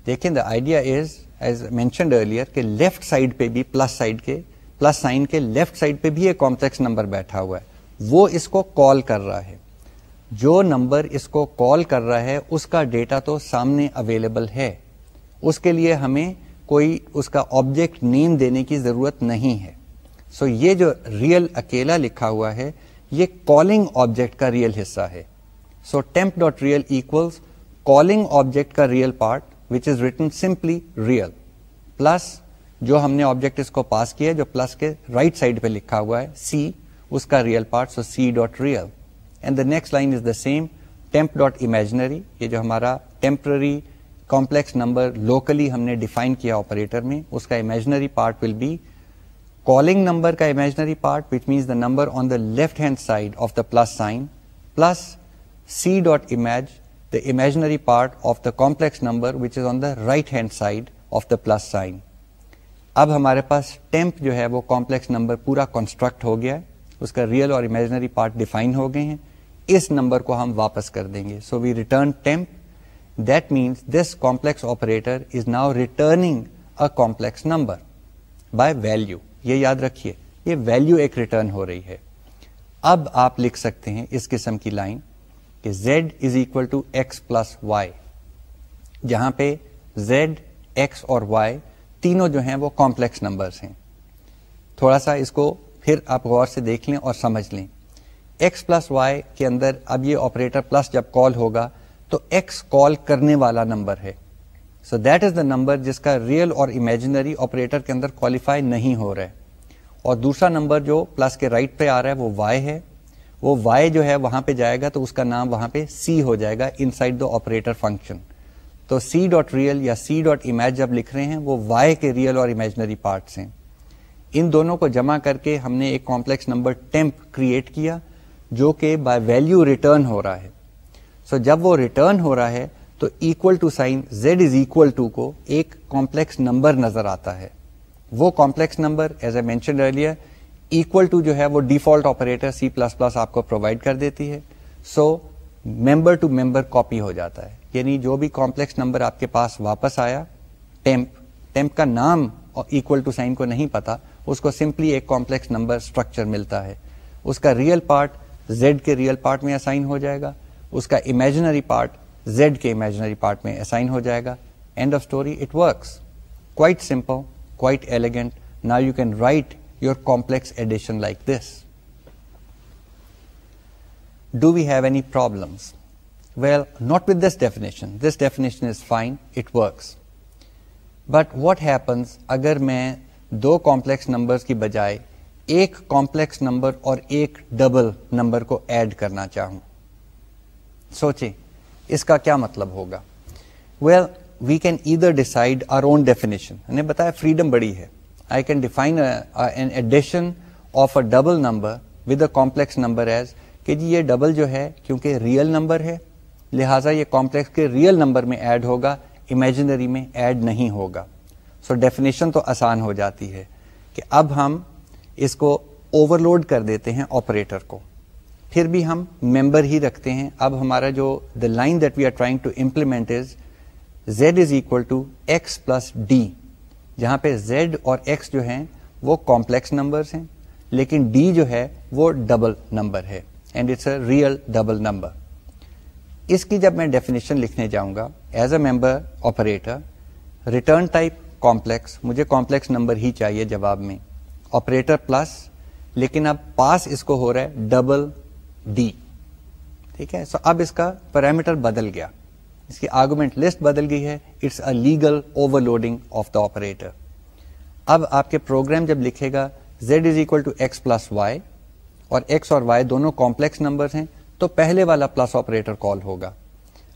Speaker 1: دیکھیں the idea is as mentioned earlier کہ لیفٹ سائڈ پہ بھی پلس سائڈ کے پلس سائن کے لیفٹ سائڈ پہ بھی ایک کمپلیکس نمبر بیٹھا ہوا ہے۔ وہ اس کو کال کر رہا ہے۔ جو نمبر اس کو کال کر رہا ہے، اس کا ڈیٹا تو سامنے اویلیبل ہے۔ اس کے لیے ہمیں کوئی اس کا آبجیکٹ نیم دینے کی ضرورت نہیں ہے۔ سو so یہ جو ریئل اکیلا لکھا ہوا ہے، یہ کالنگ آبجیکٹ کا ریئل حصہ ہے۔ So temp dot real equals calling object کا real part which is written simply real plus جو ہم نے آبجیکٹ اس کو پاس کیا جو پلس کے رائٹ right سائڈ پہ لکھا ہوا ہے سی اس کا real part so C dot real and the next line is the same temp dot imaginary یہ جو ہمارا ٹیمپرری کمپلیکس نمبر لوکلی ہم نے ڈیفائن کیا آپریٹر میں، اس کا imaginary part will be calling number کا imaginary part which means the number on the left hand side of the plus sign plus C dot imag the imaginary part of the complex number which is on the right hand side of the plus sign اب ہمارے پاس temp جو ہے وہ complex number پورا construct ہو گیا ہے۔ اس کا ریئل اور امیجنری پارٹ ڈیفائن ہو گئے ہیں۔ اس نمبر کو ہم واپس کر دیں گے۔ So we return temp that means this complex operator is now returning a complex number by value یہ یاد رکھیے، یہ ویلو ایک ریٹرن ہو رہی ہے۔ اب آپ لکھ سکتے ہیں اس قسم کی لائن کہ Z is equal to X plus Y جہاں پہ زیڈ ایکس اور وائی تینوں جو ہیں وہ کمپلیکس نمبرس ہیں۔ تھوڑا سا اس کو پھر آپ غور سے دیکھ لیں اور سمجھ لیں۔ ایکس پلس وائی کے اندر اب یہ آپریٹر پلس جب کال ہوگا تو ایکس کال کرنے والا نمبر ہے۔ So that is the number جس کا ریئل اور امیجنری آپریٹر کے اندر کوالیفائی نہیں ہو رہا ہے۔ اور دوسرا نمبر جو پلس کے رائٹ right پہ آ رہا ہے وہ وائی ہے۔ وہ وائی جو ہے وہاں پہ جائے گا تو اس کا نام وہاں پہ سی ہو جائے گا inside the operator function تو سی ڈاٹ ریئل یا سی ڈاٹ امیج جب لکھ رہے ہیں وہ وائی کے ریئل اور امیجنری پارٹس ہیں۔ ان دونوں کو جمع کر کے ہم نے ایک کمپلیکس نمبر ٹیمپ کریٹ کیا جو کہ بائی ویلو ریٹرن ہو رہا ہے۔ سو so جب وہ ریٹرن ہو رہا ہے تو equal to sign Z is equal to کو ایک کمپلیکس نمبر نظر آتا ہے۔ وہ complex number as a mention earlier equal to جو ہے وہ default operator C plus plus آپ کو پرووائڈ کر دیتی ہے۔ So member to member copy ہو جاتا ہے۔ یعنی جو بھی کمپلیکس نمبر آپ کے پاس واپس آیا، ٹیمپ ٹیمپ کا نام اکول ٹو سائن کو نہیں پتا اس کو سمپلی ایک کمپلیکس نمبر اسٹرکچر ملتا ہے۔ اس کا ریئل پارٹ زیڈ کے ریئل پارٹ میں اسائن ہو جائے گا۔ اس کا امیجنری پارٹ زیڈ کے امیجنری پارٹ میں اسائن ہو جائے گا۔ End of story it works quite simple quite elegant نا you can write your complex addition like this do we have any problems well not with this definition this definition is fine it works but what happens اگر میں دو complex number کی بجائے ایک complex number اور ایک double number کو add کرنا چاہوں۔ سوچیں، اس کا کیا مطلب ہوگا؟ Well we can either decide our own definition بتایا فریڈم بڑی ہے۔ I can define an addition of a double number with a complex number as کہ جی یہ ڈبل جو ہے کیونکہ ریئل نمبر ہے، لہٰذا یہ کمپلیکس کے ریئل نمبر میں ایڈ ہوگا امیجنری میں ایڈ نہیں ہوگا۔ سو so ڈیفینیشن تو آسان ہو جاتی ہے کہ اب ہم اس کو اوور لوڈ کر دیتے ہیں آپریٹر کو۔ پھر بھی ہم ممبر ہی رکھتے ہیں۔ اب ہمارا جو the line that we are trying to implement is Z is equal to X plus D جہاں پہ زیڈ اور ایکس جو ہیں وہ کمپلیکس نمبرس ہیں، لیکن ڈی جو ہے وہ ڈبل نمبر ہے۔ And it's a real double number اس کی جب میں ڈیفینیشن لکھنے جاؤں گا as a member operator return type complex مجھے کمپلیکس نمبر ہی چاہیے جواب میں. آپریٹر پلس لیکن اب پاس اس کو ہو رہا ہے ڈبل ڈی ٹھیک ہے؟ سو اب اس کا پیرامیٹر بدل گیا. اس کی آرگومنٹ لسٹ بدل گئی ہے. It's a legal overloading of the operator اب آپ کے پروگرام جب لکھے گا Z is equal to X plus Y اور ایکس اور وائی دونوں کمپلیکس نمبر ہیں، تو پہلے والا پلس آپریٹر کال ہوگا.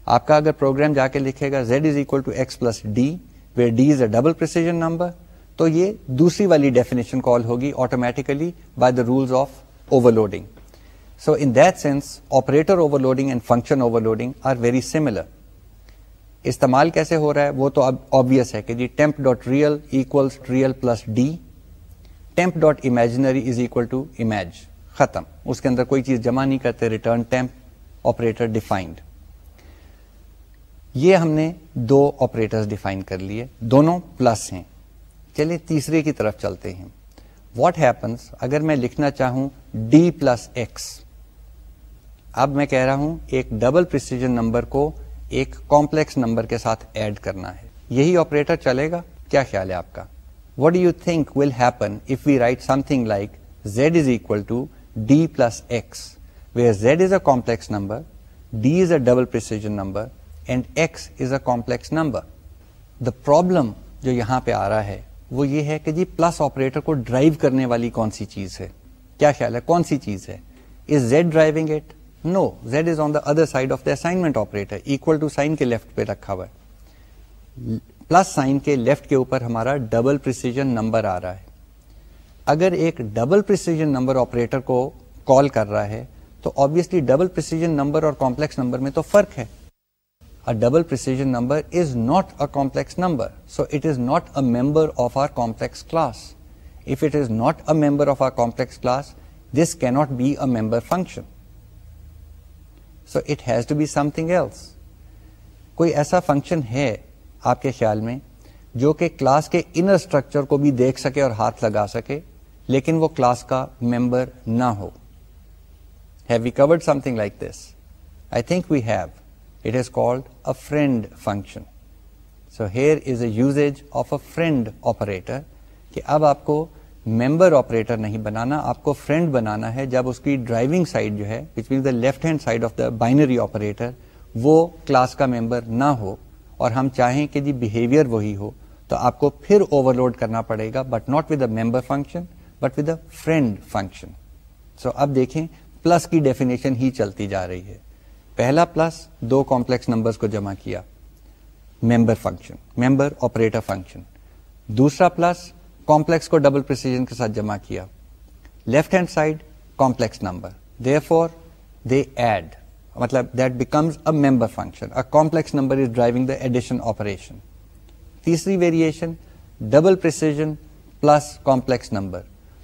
Speaker 1: آپ کا اگر پروگرام جا کے لکھے گا Z is equal to X plus D where D is a double precision number تو یہ دوسری والی ڈیفینیشن کال ہوگی automatically by the rules of overloading so in that sense operator overloading and function overloading are very similar استعمال کیسے ہو رہا ہے؟ وہ تو اب آبیس ہے کہ جی temp dot real equal real plus D temp dot imaginary is equal to imag ختم. اس کے اندر کوئی چیز جمع نہیں کرتے ریٹرن ٹیمپ آپریٹر ڈیفائنڈ یہ ہم نے دو آپریٹر ڈیفائن کر لیے، دونوں پلس ہیں۔ چلیے تیسرے کی طرف چلتے ہیں۔ واٹ ہیپنس اگر میں لکھنا چاہوں ڈی پلس ایکس اب میں کہہ رہا ہوں ایک ڈبل پرسیجن نمبر کو ایک کمپلیکس نمبر کے ساتھ ایڈ کرنا ہے۔ یہی آپریٹر چلے گا؟ کیا خیال ہے آپ کا؟ What do you think will happen if we write something like Z is equal to D plus X where Z is a complex number D is a double precision number and X is a complex number the problem جو یہاں پہ آ رہا ہے وہ یہ ہے کہ جی پلس آپریٹر کو ڈرائیو کرنے والی کون سی چیز ہے؟ کیا خیال ہے کون سی چیز ہے؟ Is Z driving it no Z is on the other side of the assignment operator equal to sign کے لیفٹ پہ رکھا ہوا ہے۔ پلس سائن کے لیفٹ کے اوپر ہمارا ڈبل پرسیجن نمبر آ رہا ہے۔ اگر ایک ڈبل پرسیجن نمبر آپریٹر کو کال کر رہا ہے تو آبیسلی ڈبل پرسیجن نمبر اور کمپلیکس نمبر میں تو فرق ہے۔ Double precision number is not a complex number so it is not a member of our complex class if it is not a member of our complex class this کی not be a member function so it has to be something else کوئی ایسا function ہے آپ کے خیال میں جو کہ کلاس کے انر اسٹرکچر کو بھی دیکھ سکے اور ہاتھ لگا سکے، لیکن وہ کلاس کا ممبر نہ ہو؟ Have we covered something like this I think we have it is called a friend function so here is a use of a friend operator کہ اب آپ کو ممبر آپریٹر نہیں بنانا، آپ کو فرینڈ بنانا ہے جب اس کی ڈرائیونگ سائڈ جو ہے which means the left hand side of the binary operator وہ کلاس کا ممبر نہ ہو اور ہم چاہیں کہ جی بہیویئر وہی ہو، تو آپ کو پھر اوور لوڈ کرنا پڑے گا but not with a member function but with a friend function so اب دیکھیں پلس کی ڈیفینیشن ہی چلتی جا رہی ہے۔ پہلا پلس دو کمپلیکس نمبرز کو جمع کیا، member function, member operator function. دوسرا پلس کمپلیکس کو ڈبل پرسیجن کے ساتھ جمع کیا۔ Left hand side complex number therefore they add مطلب that becomes a member function complex number is driving the addition operation تیسری variation double precision plus complex number.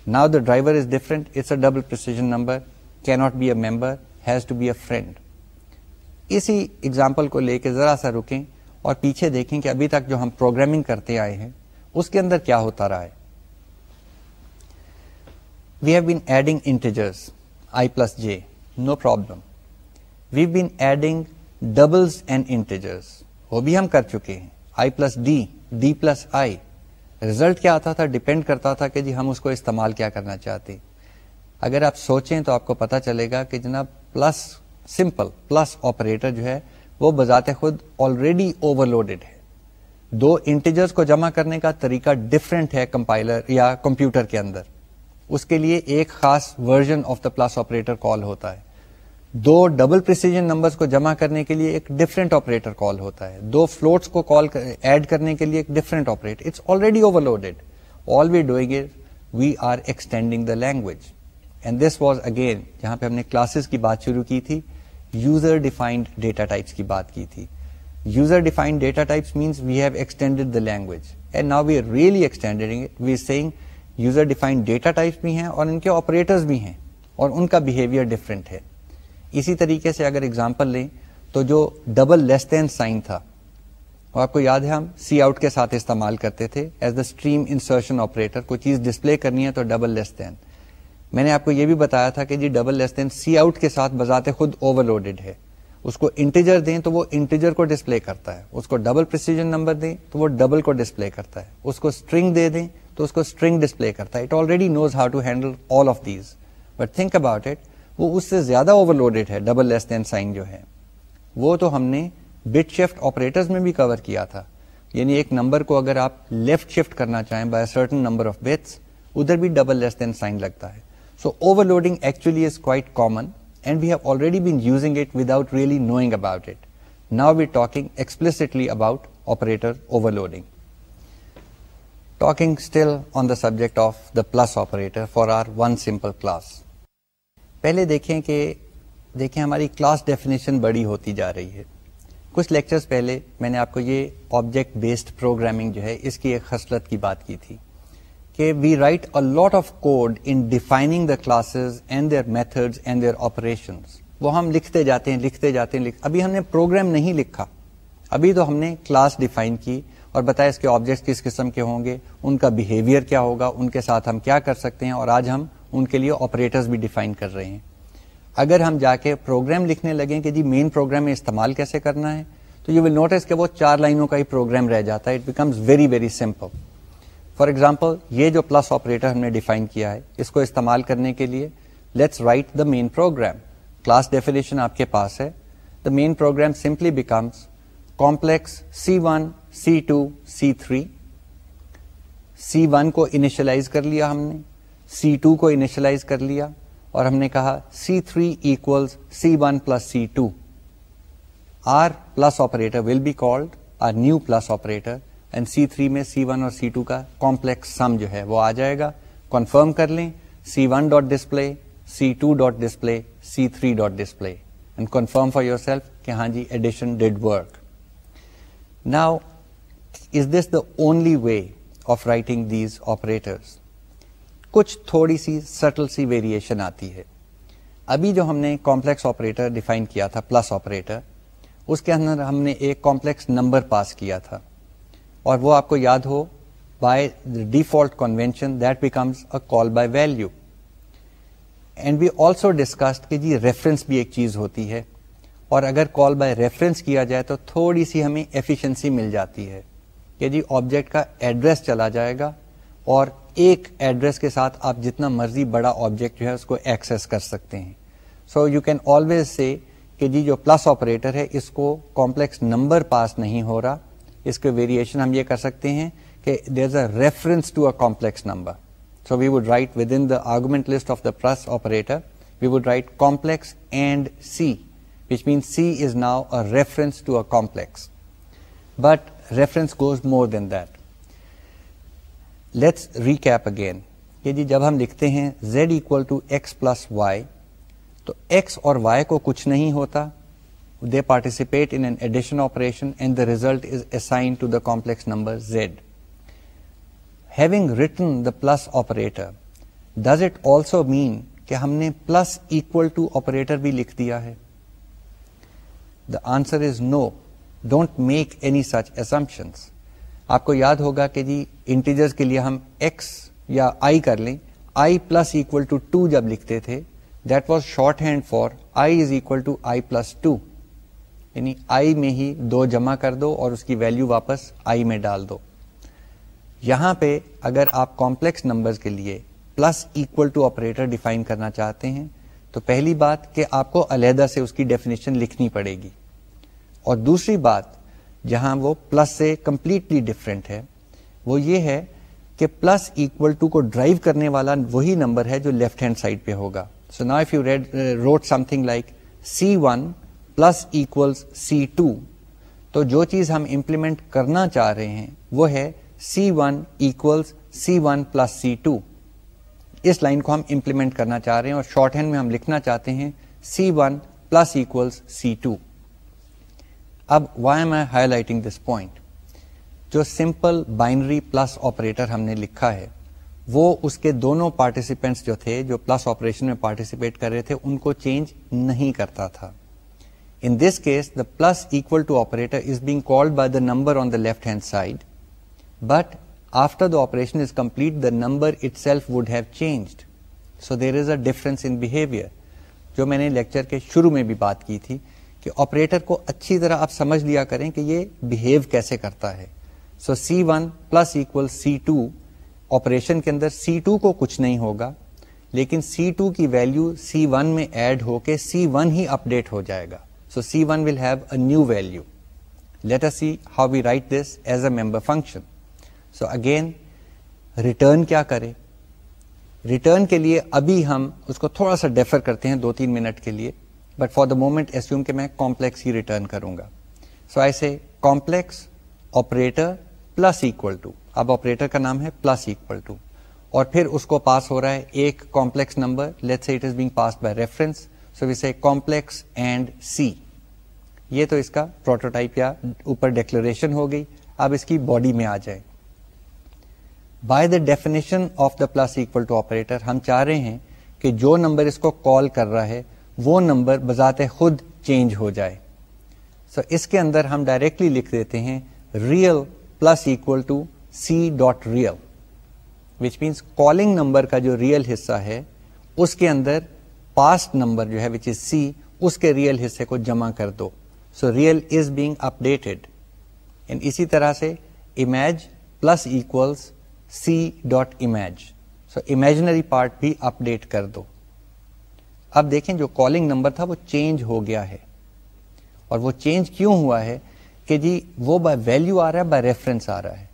Speaker 1: Now the driver is different it's a double precision number کی not be a member has to be a friend اسی example کو لے کے ذرا سا رکیں اور پیچھے دیکھیں کہ ابھی تک جو ہم پروگرامنگ کرتے آئے ہیں، اس کے اندر کیا ہوتا رہا ہے۔ We have been adding integers I plus J no problem we been adding doubles and integers وہ بھی ہم کر چکے ہیں۔ I plus D D plus I result کیا آتا تھا؟ ڈپینڈ کرتا تھا کہ جی ہم اس کو استعمال کیا کرنا چاہتے۔ اگر آپ سوچیں تو آپ کو پتا چلے گا کہ جناب پلس سمپل پلس آپریٹر جو ہے، وہ بذات خود آلریڈی اوور لوڈیڈ ہے۔ دو انٹیجرز کو جمع کرنے کا طریقہ ڈفرینٹ ہے کمپائلر یا کمپیوٹر کے اندر۔ اس کے لیے ایک خاص version of the plus operator call ہوتا ہے۔ دو ڈبل پرسیجن نمبرز کو جمع کرنے کے لیے ایک ڈفرنٹ آپریٹر کال ہوتا ہے۔ دو فلوٹس کو کال ایڈ کرنے کے لیے ایک different operator it's already overloaded all we doing it we are extending the language and this was again جہاں پہ ہم نے کلاسز کی بات شروع کی تھی یوزر ڈیفائنڈ ڈیٹا ٹائپس کی بات کی تھی۔ User defined data types means we have extended the language and now we are really extended we seeing user defined data types بھی ہیں اور ان کے آپریٹرز بھی ہیں اور ان کا بہیویئر ڈفرینٹ ہے۔ اسی طریقے سے اگر اگزامپل لیں تو جو ڈبل لیس دین سائن تھا، وہ آپ کو یاد ہے ہم سی آؤٹ کے ساتھ استعمال کرتے تھے۔ As the stream insertion operator کوئی چیز ڈسپلے کرنی ہے تو ڈبل لیس دین میں نے آپ کو یہ بھی بتایا تھا کہ جی ڈبل لیس دین سی آؤٹ کے ساتھ بذات خود اوور لوڈیڈ ہے۔ اس کو انٹیجر دیں تو وہ انٹیجر کو ڈسپلے کرتا ہے۔ اس کو ڈبل پرسیجن نمبر دیں تو وہ ڈبل کو ڈسپلے کرتا ہے۔ اس کو اسٹرنگ دے دیں تو اس کو اسٹرنگ ڈسپلے کرتا ہے۔ It already knows how to handle all of these but think about it وہ اس سے زیادہ اوور لوڈیڈ ہے ڈبل لیس دین سائن جو ہے۔ وہ تو ہم نے بٹ شفٹ آپریٹر میں بھی کور کیا تھا۔ یعنی ایک نمبر کو اگر آپ لیفٹ شفٹ کرنا چاہیں by certain number of bits ادھر بھی ڈبل لیس دین سائن لگتا ہے۔ So overloading actually is quite common and we have already been using it without really knowing about it now we talking explicitly about operator overloading talking still on the subject of the plus operator for our one simple class پہلے دیکھیں کہ دیکھیں ہماری class definition بڑی ہوتی جا رہی ہے کچھ لیکچرز پہلے میں نے آپ کو یہ آبجیکٹ بیسڈ پروگرامنگ جو ہے اس کی ایک خصلت کی بات کی تھی کہ we write a lot of code in defining the classes and their method and their operation وہ ہم لکھتے جاتے ہیں، لکھتے جاتے ہیں ابھی ہم نے پروگرام نہیں لکھا۔ ابھی تو ہم نے کلاس ڈیفائن کی اور بتایا اس کے آبجیکٹ کس قسم کے ہوں گے، ان کا بہیویئر کیا ہوگا، ان کے ساتھ ہم کیا کر سکتے ہیں اور آج ہم ان کے لیے آپریٹرز بھی ڈیفائن کر رہے ہیں۔ اگر ہم جا کے پروگرام لکھنے لگیں کہ جی مین پروگرام میں استعمال کیسے کرنا ہے، تو یو ول نوٹس کہ وہ چار لائنوں کا ہی پروگرام رہ جاتا ہے۔ It becomes very very simple for example یہ جو پلس آپریٹر ہم نے ڈیفائن کیا ہے، اس کو استعمال کرنے کے لیے let's write the main program class definition آپ کے پاس ہے. The main program simply becomes complex C one C two C three C one کو انیشلائز کر لیا ہم نے. سی ٹو کو انیشلائز کر لیا اور ہم نے کہا C three equal C one plus C two our plus operator will be called our new plus operator and C three میں سی ون اور سی ٹو کا کمپلیکس سم جو ہے وہ آ جائے گا۔ کنفرم کر لیں C one dot display C two dot display C three dot display and confirm for yourself کہ ہاں جی addition did work now is this the only way of writing these operators کچھ تھوڑی سی سٹل سی variation آتی ہے۔ ابھی جو ہم نے کمپلیکس آپریٹر ڈیفائن کیا تھا پلس آپریٹر اس کے اندر ہم نے ایک کمپلیکس نمبر پاس کیا تھا۔ اور وہ آپ کو یاد ہو by default convention that becomes a call by value and we also discussed کہ جی ریفرنس بھی ایک چیز ہوتی ہے، اور اگر کال بائی ریفرنس کیا جائے تو تھوڑی سی ہمیں ایفیشنسی مل جاتی ہے کہ جی آبجیکٹ کا ایڈریس چلا جائے گا اور ایک ایڈریس کے ساتھ آپ جتنا مرضی بڑا آبجیکٹ جو ہے اس کو ایکسس کر سکتے ہیں۔ So you can always say کہ جی جو پلس آپریٹر ہے، اس کو کمپلیکس نمبر پاس نہیں ہو رہا۔ اس کے ویریشن ہم یہ کر سکتے ہیں کہ there is a reference to a complex number so we would write within the argument list of the plus operator we would write complex and C which means C is now a reference to a complex but reference goes more than that let's recap again کہ جی جب ہم لکھتے ہیں Z equal to X plus Y تو X اور Y کو کچھ نہیں ہوتا they participate in addition operation and the result is assign to the complex number Z having written the plus operator does it also mean کہ ہم نے plus equal to operator بھی لکھ دیا ہے؟ The answer is no don't make any such assumptions آپ کو یاد ہوگا کہ جی انٹیجرز کے لیے ہم ایکس یا آئی کر لیں۔ I plus equal to two جب لکھتے تھے that was shorthand for I is equal to I plus two یعنی آئی میں ہی دو جمع کر دو اور اس کی ویلو واپس آئی میں ڈال دو۔ یہاں پہ اگر آپ کمپلیکس نمبرز کے لیے plus equal to operator define کرنا چاہتے ہیں، تو پہلی بات کہ آپ کو علیحدہ سے اس کی ڈیفینیشن لکھنی پڑے گی۔ اور دوسری بات، جہاں وہ پلس سے کمپلیٹلی ڈفرینٹ ہے، وہ یہ ہے کہ پلس اکول ٹو کو ڈرائیو کرنے والا وہی نمبر ہے جو لیفٹ ہینڈ سائڈ پہ ہوگا۔ سو نا if you read wrote something like C one plus equal C two تو جو چیز ہم امپلیمنٹ کرنا چاہ رہے ہیں وہ ہے C one equal C one plus C two اس لائن کو ہم امپلیمنٹ کرنا چاہ رہے ہیں اور شارٹ ہینڈ میں ہم لکھنا چاہتے ہیں C one plus equal C two اب why am I highlighting this point جو سمپل بائنری پلس آپریٹر ہم نے لکھا ہے، وہ اس کے دونوں پارٹیسپینٹس جو تھے، جو پلس آپریشن میں پارٹیسپیٹ کر رہے تھے، ان کو چینج نہیں کرتا تھا۔ In this case the plus equal to operator is being called by the number on the left hand side but after the operation is complete the number itself would have changed so there is a difference in behaviour جو میں نے lecture کے شروع میں بھی بات کی تھی کہ آپریٹر کو اچھی طرح آپ سمجھ لیا کریں کہ یہ بہیو کیسے کرتا ہے. So C one plus equal C two operation کے اندر سی ٹو کو کچھ نہیں ہوگا. لیکن سی ٹو کی ویلو سی ون میں ایڈ ہو کے سی ون ہی اپڈیٹ ہو جائے گا. So C one will have a new value let see how we write this as a member function so again return کیا کرے ریٹرن کے لیے ابھی ہم اس کو تھوڑا سا ڈیفر کرتے ہیں دو تین منٹ کے لیے but for the moment assume کہ میں کمپلیکس ہی ریٹرن کروں گا سو ایسے complex operator plus equal to اب آپریٹر کا نام ہے پلس اکول ٹو اور پھر اس کو پاس ہو رہا ہے ایک complex number let say it is being pass by reference so we say complex and سی یہ تو اس کا پروٹوٹائپ یا اوپر ڈیکلریشن ہو گئی۔ اب اس کی باڈی میں آ جائے۔ By the definition of the plus equal to operator ہم چاہ رہے ہیں کہ جو نمبر اس کو کال کر رہا ہے وہ نمبر بذات خود چینج ہو جائے۔ سو so, اس کے اندر ہم ڈائریکٹلی لکھ دیتے ہیں real plus equal to C dot real which means calling number کا جو ریئل حصہ ہے اس کے اندر پاسٹ نمبر جو ہے وچ از سی اس کے ریئل حصے کو جمع کر دو۔ So real is being dated اسی طرح سے image plus equal C dot image so imaginary part بھی اپ ڈیٹ کر دو۔ اب دیکھیں جو کالنگ نمبر تھا وہ چینج ہو گیا ہے۔ اور وہ چینج کیوں ہوا ہے کہ جی وہ بائی ویلو آ رہا ہے بائی ریفرنس آ رہا ہے۔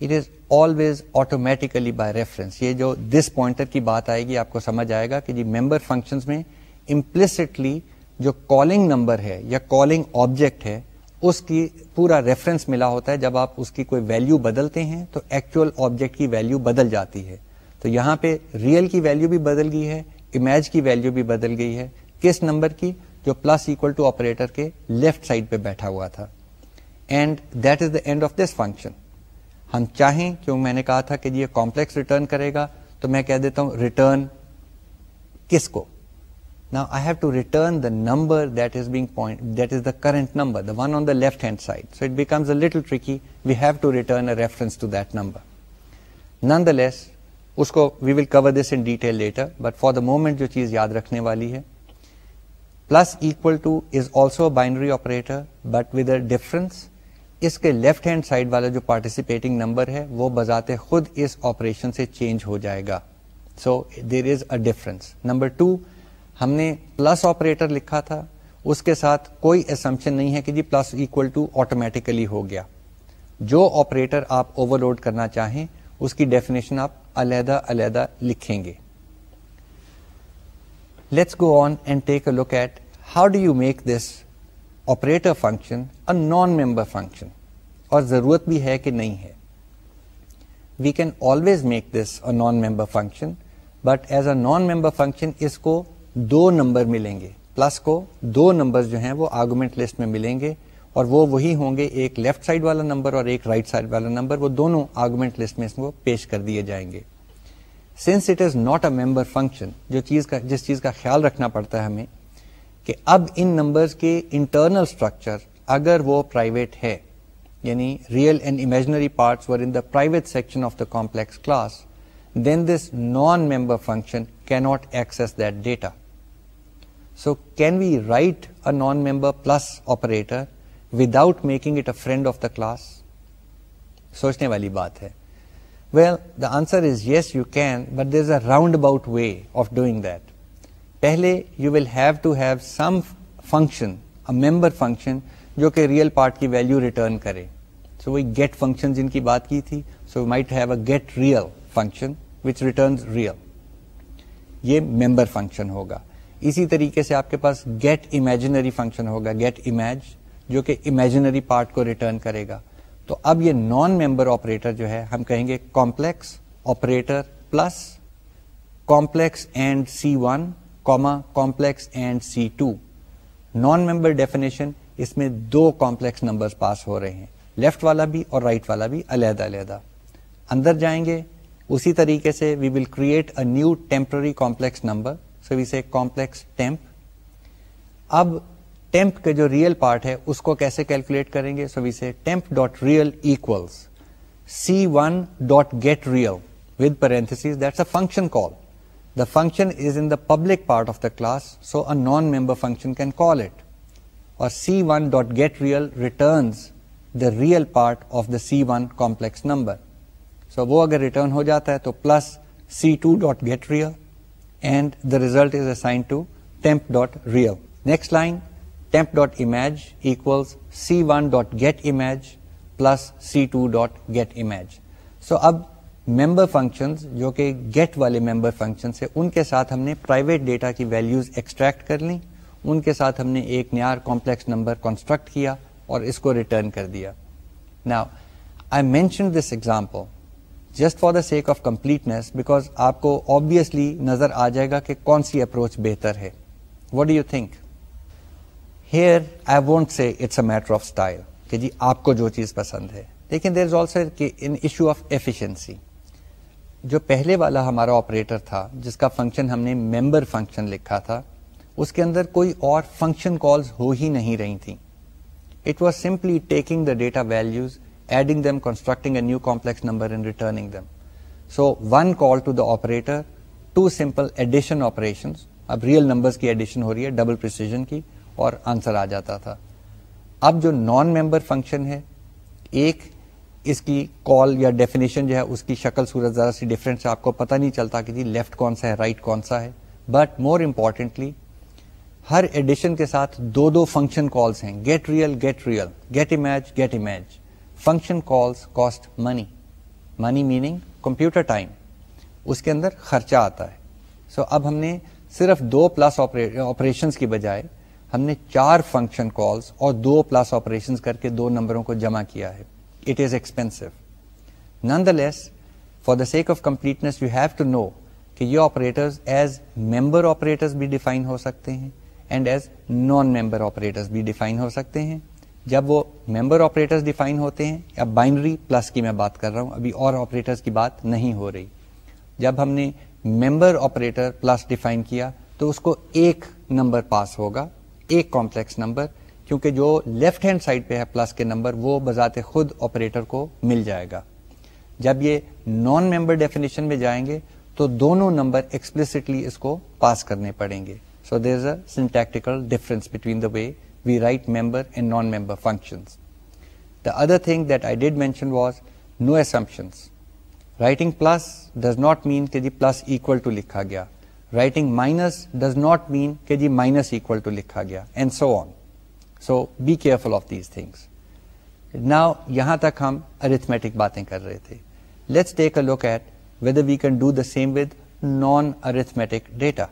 Speaker 1: It is always automatically by reference یہ جو دس پوائنٹر کی بات آئے گی آپ کو سمجھ آئے گا کہ جی ممبر فنکشن میں امپلسٹلی جو کالنگ نمبر ہے یا کالنگ آبجیکٹ ہے، اس کی پورا ریفرنس ملا ہوتا ہے۔ جب آپ اس کی کوئی ویلو بدلتے ہیں تو ایکچوئل آبجیکٹ کی ویلو بدل جاتی ہے۔ تو یہاں پہ ریئل کی ویلو بھی بدل گئی ہے امیج کی ویلو بھی بدل گئی ہے۔ کس نمبر کی؟ جو پلس اکول ٹو آپریٹر کے لیفٹ سائڈ پہ بیٹھا ہوا تھا۔ And that is the end of this function ہم چاہیں، کیوں میں نے کہا تھا کہ یہ کمپلیکس ریٹرن کرے گا، تو میں کہہ دیتا ہوں ریٹرن کس کو؟ نا I have to return the number that is being point that is the current number the one on the left hand side so it becomes a little tricky we have to return a reference to that number nonetheless اس کو we will cover this in detail later but for the moment جو چیز یاد رکھنے والی ہے plus equal to is also binary operator but with a difference اس کے left hand side والا جو پارٹیسپیٹنگ نمبر ہے وہ بذات خود اس آپریشن سے چینج ہو جائے گا so there is a difference number two ہم نے پلس آپریٹر لکھا تھا، اس کے ساتھ کوئی اسمپشن نہیں ہے کہ جی پلس اکول ٹو آٹومیٹیکلی ہو گیا۔ جو آپریٹر آپ اوور لوڈ کرنا چاہیں، اس کی ڈیفینیشن آپ علیحدہ علیحدہ لکھیں گے۔ Let's go on and take a look at how do you make this operator function a non member function اور ضرورت بھی ہے کہ نہیں ہے۔ We can always make this a non member function but as a non member function اس کو دو number ملیں گے۔ پلس کو دو نمبر جو ہیں وہ آرگومنٹ لسٹ میں ملیں گے اور وہ وہی ہوں گے، ایک لیفٹ سائڈ والا نمبر اور ایک رائٹ سائڈ والا نمبر۔ وہ دونوں آرگومنٹ لسٹ میں اس کو پیش کر دیے جائیں گے۔ Since it is not a member function جو چیز کا، جس چیز کا خیال رکھنا پڑتا ہے ہمیں، کہ اب ان نمبرز کے انٹرنل اسٹرکچر اگر وہ پرائیویٹ ہے یعنی real and imaginary parts are in the private section of the complex class then this non member function can not access that data so can we write a non member plus operator without making it a friend of the class سوچنے والی بات ہے۔ Well the answer is yes you can but there is a round about way of doing that پہلے you will have to have some function member function جو کہ real part کی value return کرے۔ سو وہی گیٹ فنکشن جن کی بات کی تھی۔ So might have a get real function which return real یہ ممبر فنکشن ہوگا۔ اسی طریقے سے آپ کے پاس گیٹ امیجنری فنکشن ہوگا گیٹ امیج جو کہ امیجنری پارٹ کو ریٹرن کرے گا۔ تو اب یہ نان ممبر آپریٹر جو ہے، ہم کہیں گے complex operator plus complex and C one comma complex and C two non member definition اس میں دو کمپلیکس نمبر پاس ہو رہے ہیں۔ لیفٹ والا بھی اور رائٹ right والا بھی علیحدہ علیحدہ۔ اندر جائیں گے، اسی طریقے سے we will create a new temporary complex number so we say complex temp. اب ٹیمپ کا جو ریئل پارٹ ہے، اس کو کیسے کیلکولیٹ کریں گے؟ So we say temp dot real equals C one dot get real with parenthesis that's a function call the function is in the public part of the class so a non member function can call it اور C one dot get real returns the real part of the C one complex number so وہ اگر return ہو جاتا ہے تو plus C two dot get real and the result is assign to temp dot real next line temp dot image equals c1 dot get image plus c2 dot get image. So اب member functions جو کہ get والے member function سے ان کے ساتھ ہم نے private data کی ویلوز ایکسٹریکٹ کر لی ان کے ساتھ ہم نے ایک نیا کمپلیکس نمبر کنسٹرکٹ کیا اور اس کو ریٹرن کر دیا نا I mention this example just for the sake of completeness because آپ کو آبیسلی نظر آ جائے گا کہ کون سی اپروچ بہتر ہے what do you think here I won't say it's a matter of style کہ جی آپ کو جو چیز پسند ہے لیکن there is also an issue of efficiency جو پہلے والا ہمارا آپریٹر تھا جس کا فنکشن ہم نے ممبر فنکشن لکھا تھا اس کے اندر کوئی اور فنکشن کالز ہو ہی نہیں رہی تھیں it was simply taking the data values adding them constructing a new complex number and returning them so one call to the operator to simple addition operation اب ریئل نمبر کی addition ہو رہی ہے ڈبل پرسیزن کی اور answer آ جاتا تھا اب جو نان ممبر فنکشن ہے ایک اس کی کال یا ڈیفینیشن جو ہے اس کی شکل صورت ذرا سی ڈفرینٹ آپ کو پتہ نہیں چلتا کہ جی لیفٹ کون سا ہے رائٹ right کون سا ہے بٹ مور امپورٹینٹلی ہر ایڈیشن کے ساتھ دو دو فنکشن کالس ہیں get real get real get image get image function calls cost money money meaning computer time اس کے اندر خرچہ آتا ہے۔ سو so اب ہم نے صرف دو پلس آپریشن کی بجائے ہم نے چار فنکشن کالس اور دو پلس آپریشن کر کے دو نمبروں کو جمع کیا ہے۔ It is expensive nonetheless for the sake of completeness you have to know کہ یہ آپریٹرز ایز ممبر آپریٹرز بھی ڈیفائن ہو سکتے ہیں and as non member operators بھی ڈیفائن ہو سکتے ہیں۔ جب وہ ممبر آپریٹرز ڈیفائن ہوتے ہیں یا بائنڈری پلس کی میں بات کر رہا ہوں، ابھی اور آپریٹرز کی بات نہیں ہو رہی۔ جب ہم نے ممبر آپریٹر پلس ڈیفائن کیا، تو اس کو ایک نمبر پاس ہوگا، ایک کمپلیکس نمبر کیونکہ جو لیفٹ ہینڈ سائڈ پہ ہے پلس کے نمبر وہ بذات خود آپریٹر کو مل جائے گا۔ جب یہ نان ممبر ڈیفینیشن میں جائیں گے، تو دونوں نمبر ایکسپلسٹلی اس کو پاس کرنے پڑیں گے۔ So there is a syntactical difference between the way we write member and non member function the other thing that I did mention was no assumptions writing plus does not mean کہ جی plus equal to لکھا گیا writing minus does not mean کہ جی minus equal to لکھا گیا and so on so be careful of these things نا یہاں تک ہم ارتھمیٹک باتیں کر رہے تھے let's take a look at whether we can do the same with non arithmetic data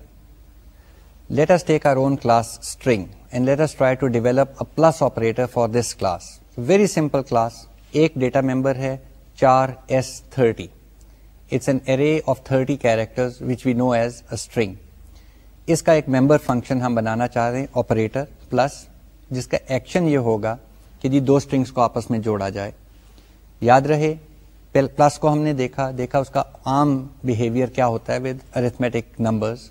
Speaker 1: let us take our own class string and let us try to develop a plus operator for this class very simple class ایک data member ہے char S thirty it's an array of thirty character which we know as a string اس کا ایک member function ہم بنانا چاہ رہے ہیں operator plus جس کا ایکشن یہ ہوگا کہ جی دو اسٹرنگس کو آپس میں جوڑا جائے یاد رہے پلس کو ہم نے دیکھا دیکھا اس کا عام بہیویئر کیا ہوتا ہے with arithmetic numbers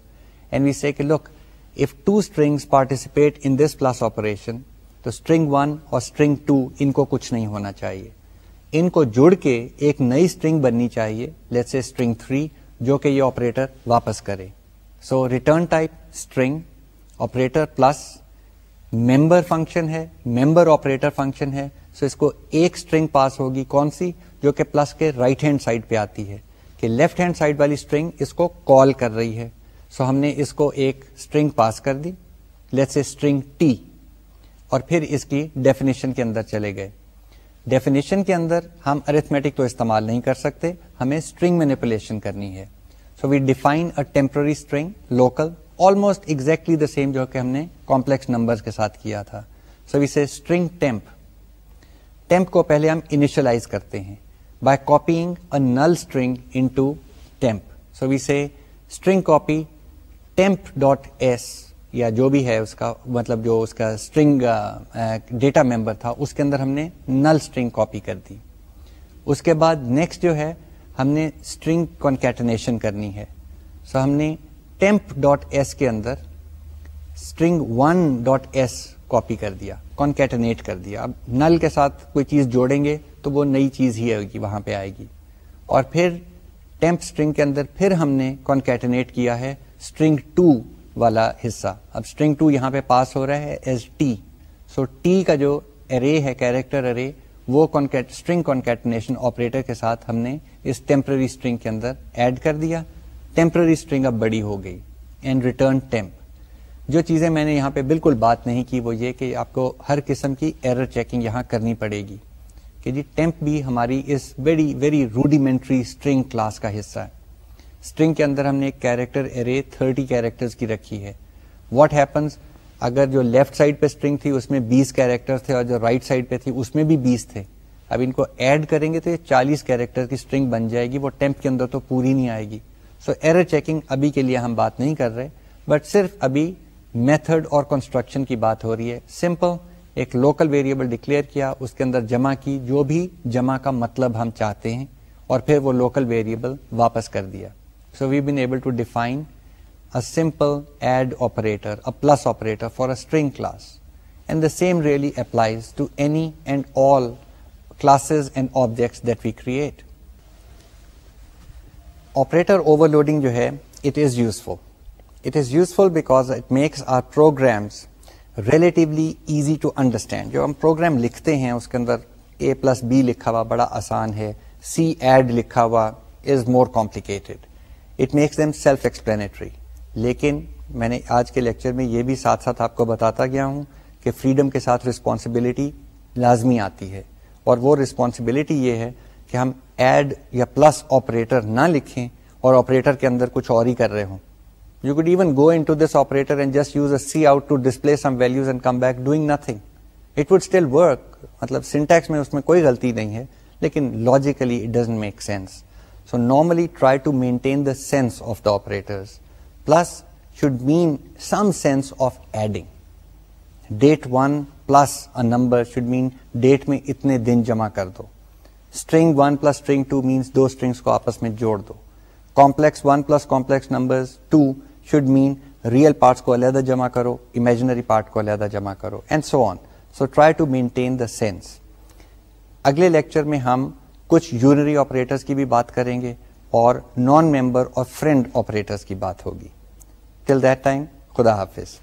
Speaker 1: and we see کہ look if two strings participate in this plus operation تو اسٹرنگ ون اور اسٹرنگ ٹو ان کو کچھ نہیں ہونا چاہیے۔ ان کو جڑ کے ایک نئی اسٹرنگ بننی چاہیے لیٹ سے اسٹرنگ تھری جو کہ یہ آپریٹر واپس کرے۔ So return type string operator plus member function ہے ممبر آپریٹر فنکشن ہے۔ سو so اس کو ایک اسٹرنگ پاس ہوگی کون سی؟ جو کہ پلس کے رائٹ ہینڈ سائڈ پہ آتی ہے۔ کہ لیفٹ ہینڈ سائڈ والی اسٹرنگ اس کو کال کر رہی ہے۔ سو ہم نے اس کو ایک اسٹرنگ پاس کر دی. لیٹ سے اسٹرنگ ٹی اور پھر اس کی ڈیفینیشن کے اندر چلے گئے. ڈیفینیشن کے اندر ہم ارتھمیٹک تو استعمال نہیں کر سکتے. ہمیں اسٹرنگ مینیپولیشن کرنی ہے. So we define a temporary string local almost exactly the same جو کہ ہم نے کمپلیکس نمبر کے ساتھ کیا تھا. سو we say string temp temp کو پہلے ہم انیشلائز کرتے ہیں. By copying a null string into temp so we say string copy temp dot S یا جو بھی ہے اس کا مطلب جو اس کا اسٹرنگ ڈیٹا ممبر تھا، اس کے اندر ہم نے نل اسٹرنگ کاپی کر دی۔ اس کے بعد نیکسٹ جو ہے، ہم نے اسٹرنگ کنکیٹنیشن کرنی ہے۔ سو so ہم نے ٹیمپ ڈاٹ ایس کے اندر string one dot S copy کر دیا کانکیٹنیٹ کر دیا۔ اب نل کے ساتھ کوئی چیز جوڑیں گے تو وہ نئی چیز ہی آئے گی، وہاں پہ آئے گی۔ اور پھر ٹیمپ اسٹرنگ کے اندر پھر ہم نے کانکیٹنیٹ کیا ہے۔ اسٹرنگ ٹو والا حصہ۔ اب اسٹرنگ ٹو یہاں پہ پاس ہو رہا ہے ایز ٹی سو ٹی کا جو ارے ہے کیریکٹر ارے وہ اسٹرنگ کانکیٹنیشن آپریٹر کے ساتھ ہم نے اس ٹیمپرری اسٹرنگ کے اندر ایڈ کر دیا۔ ٹیمپرری اسٹرنگ اب بڑی ہو گئی۔ اینڈ ریٹرن ٹیمپ جو چیزیں میں نے یہاں پہ بالکل بات نہیں کی، وہ یہ کہ آپ کو ہر قسم کی ایرر چیکنگ یہاں کرنی پڑے گی۔ کہ جی ٹیمپ بھی ہماری اس very very rudimentary string class کا حصہ ہے۔ اسٹرنگ کے اندر ہم نے ایک کیریکٹر ارے تھرٹی کیریکٹر کی رکھی ہے۔ واٹ ہیپنس اگر جو لیفٹ سائڈ پہ اسٹرنگ تھی اس میں بیس کیریکٹر تھے اور جو رائٹ right سائڈ پہ تھی اس میں بھی بیس تھے۔ اب ان کو ایڈ کریں گے تو یہ چالیس کیریکٹر کی اسٹرنگ بن جائے گی۔ وہ ٹیمپ کے اندر تو پوری نہیں آئے گی۔ سو ایرر چیکنگ ابھی کے لیے ہم بات نہیں کر رہے بٹ صرف ابھی میتھڈ اور کنسٹرکشن کی بات ہو رہی ہے۔ سمپل ایک لوکل ویریبل ڈکلیئر کیا، اس کے اندر جمع کی، جو بھی جمع کا مطلب ہم چاہتے ہیں، اور پھر وہ لوکل ویریبل واپس کر دیا۔ So we been able to define simple add operator plus operator for a string class and the same really applies to any and all classes and objects that we create operator overloading جو ہے it is useful it is useful because it makes our programs relatively easy to understand جو ہم programme لکھتے ہیں اس کے اندر اے plus be لکھا ہوا بڑا آسان ہے سی ایڈ لکھا ہوا is more complicated it makes them self explanatory لیکن میں نے آج کے لیکچر میں یہ بھی ساتھ ساتھ آپ کو بتاتا گیا ہوں کہ فریڈم کے ساتھ رسپانسبلٹی لازمی آتی ہے اور وہ رسپانسبلٹی یہ ہے کہ ہم ایڈ یا پلس آپریٹر نہ لکھیں اور آپریٹر کے اندر کچھ اور ہی کر رہے ہوں۔ You could even go into this operator and just use a cout to display some values and come back doing nothing it would still work مطلب سنٹیکس میں اس میں کوئی غلطی نہیں ہے، لیکن logically it doesn't make sense so normally try to maintain the sense of the operator plus should mean some sense of adding that one plus number should mean that میں اتنے دن جمع کر دو string one plus string two means دو strings کو آپس میں جوڑ دو complex one plus complex number two should mean real parts کو علیحدہ جمع کرو امیجنری پارٹ کو علیحدہ جمع کرو and so on so try to maintain the sense اگلے لیکچر میں ہم کچھ یونری آپریٹرس کی بھی بات کریں گے اور نان ممبر اور فرینڈ آپریٹرس کی بات ہوگی. ٹل دیٹ ٹائم خدا حافظ.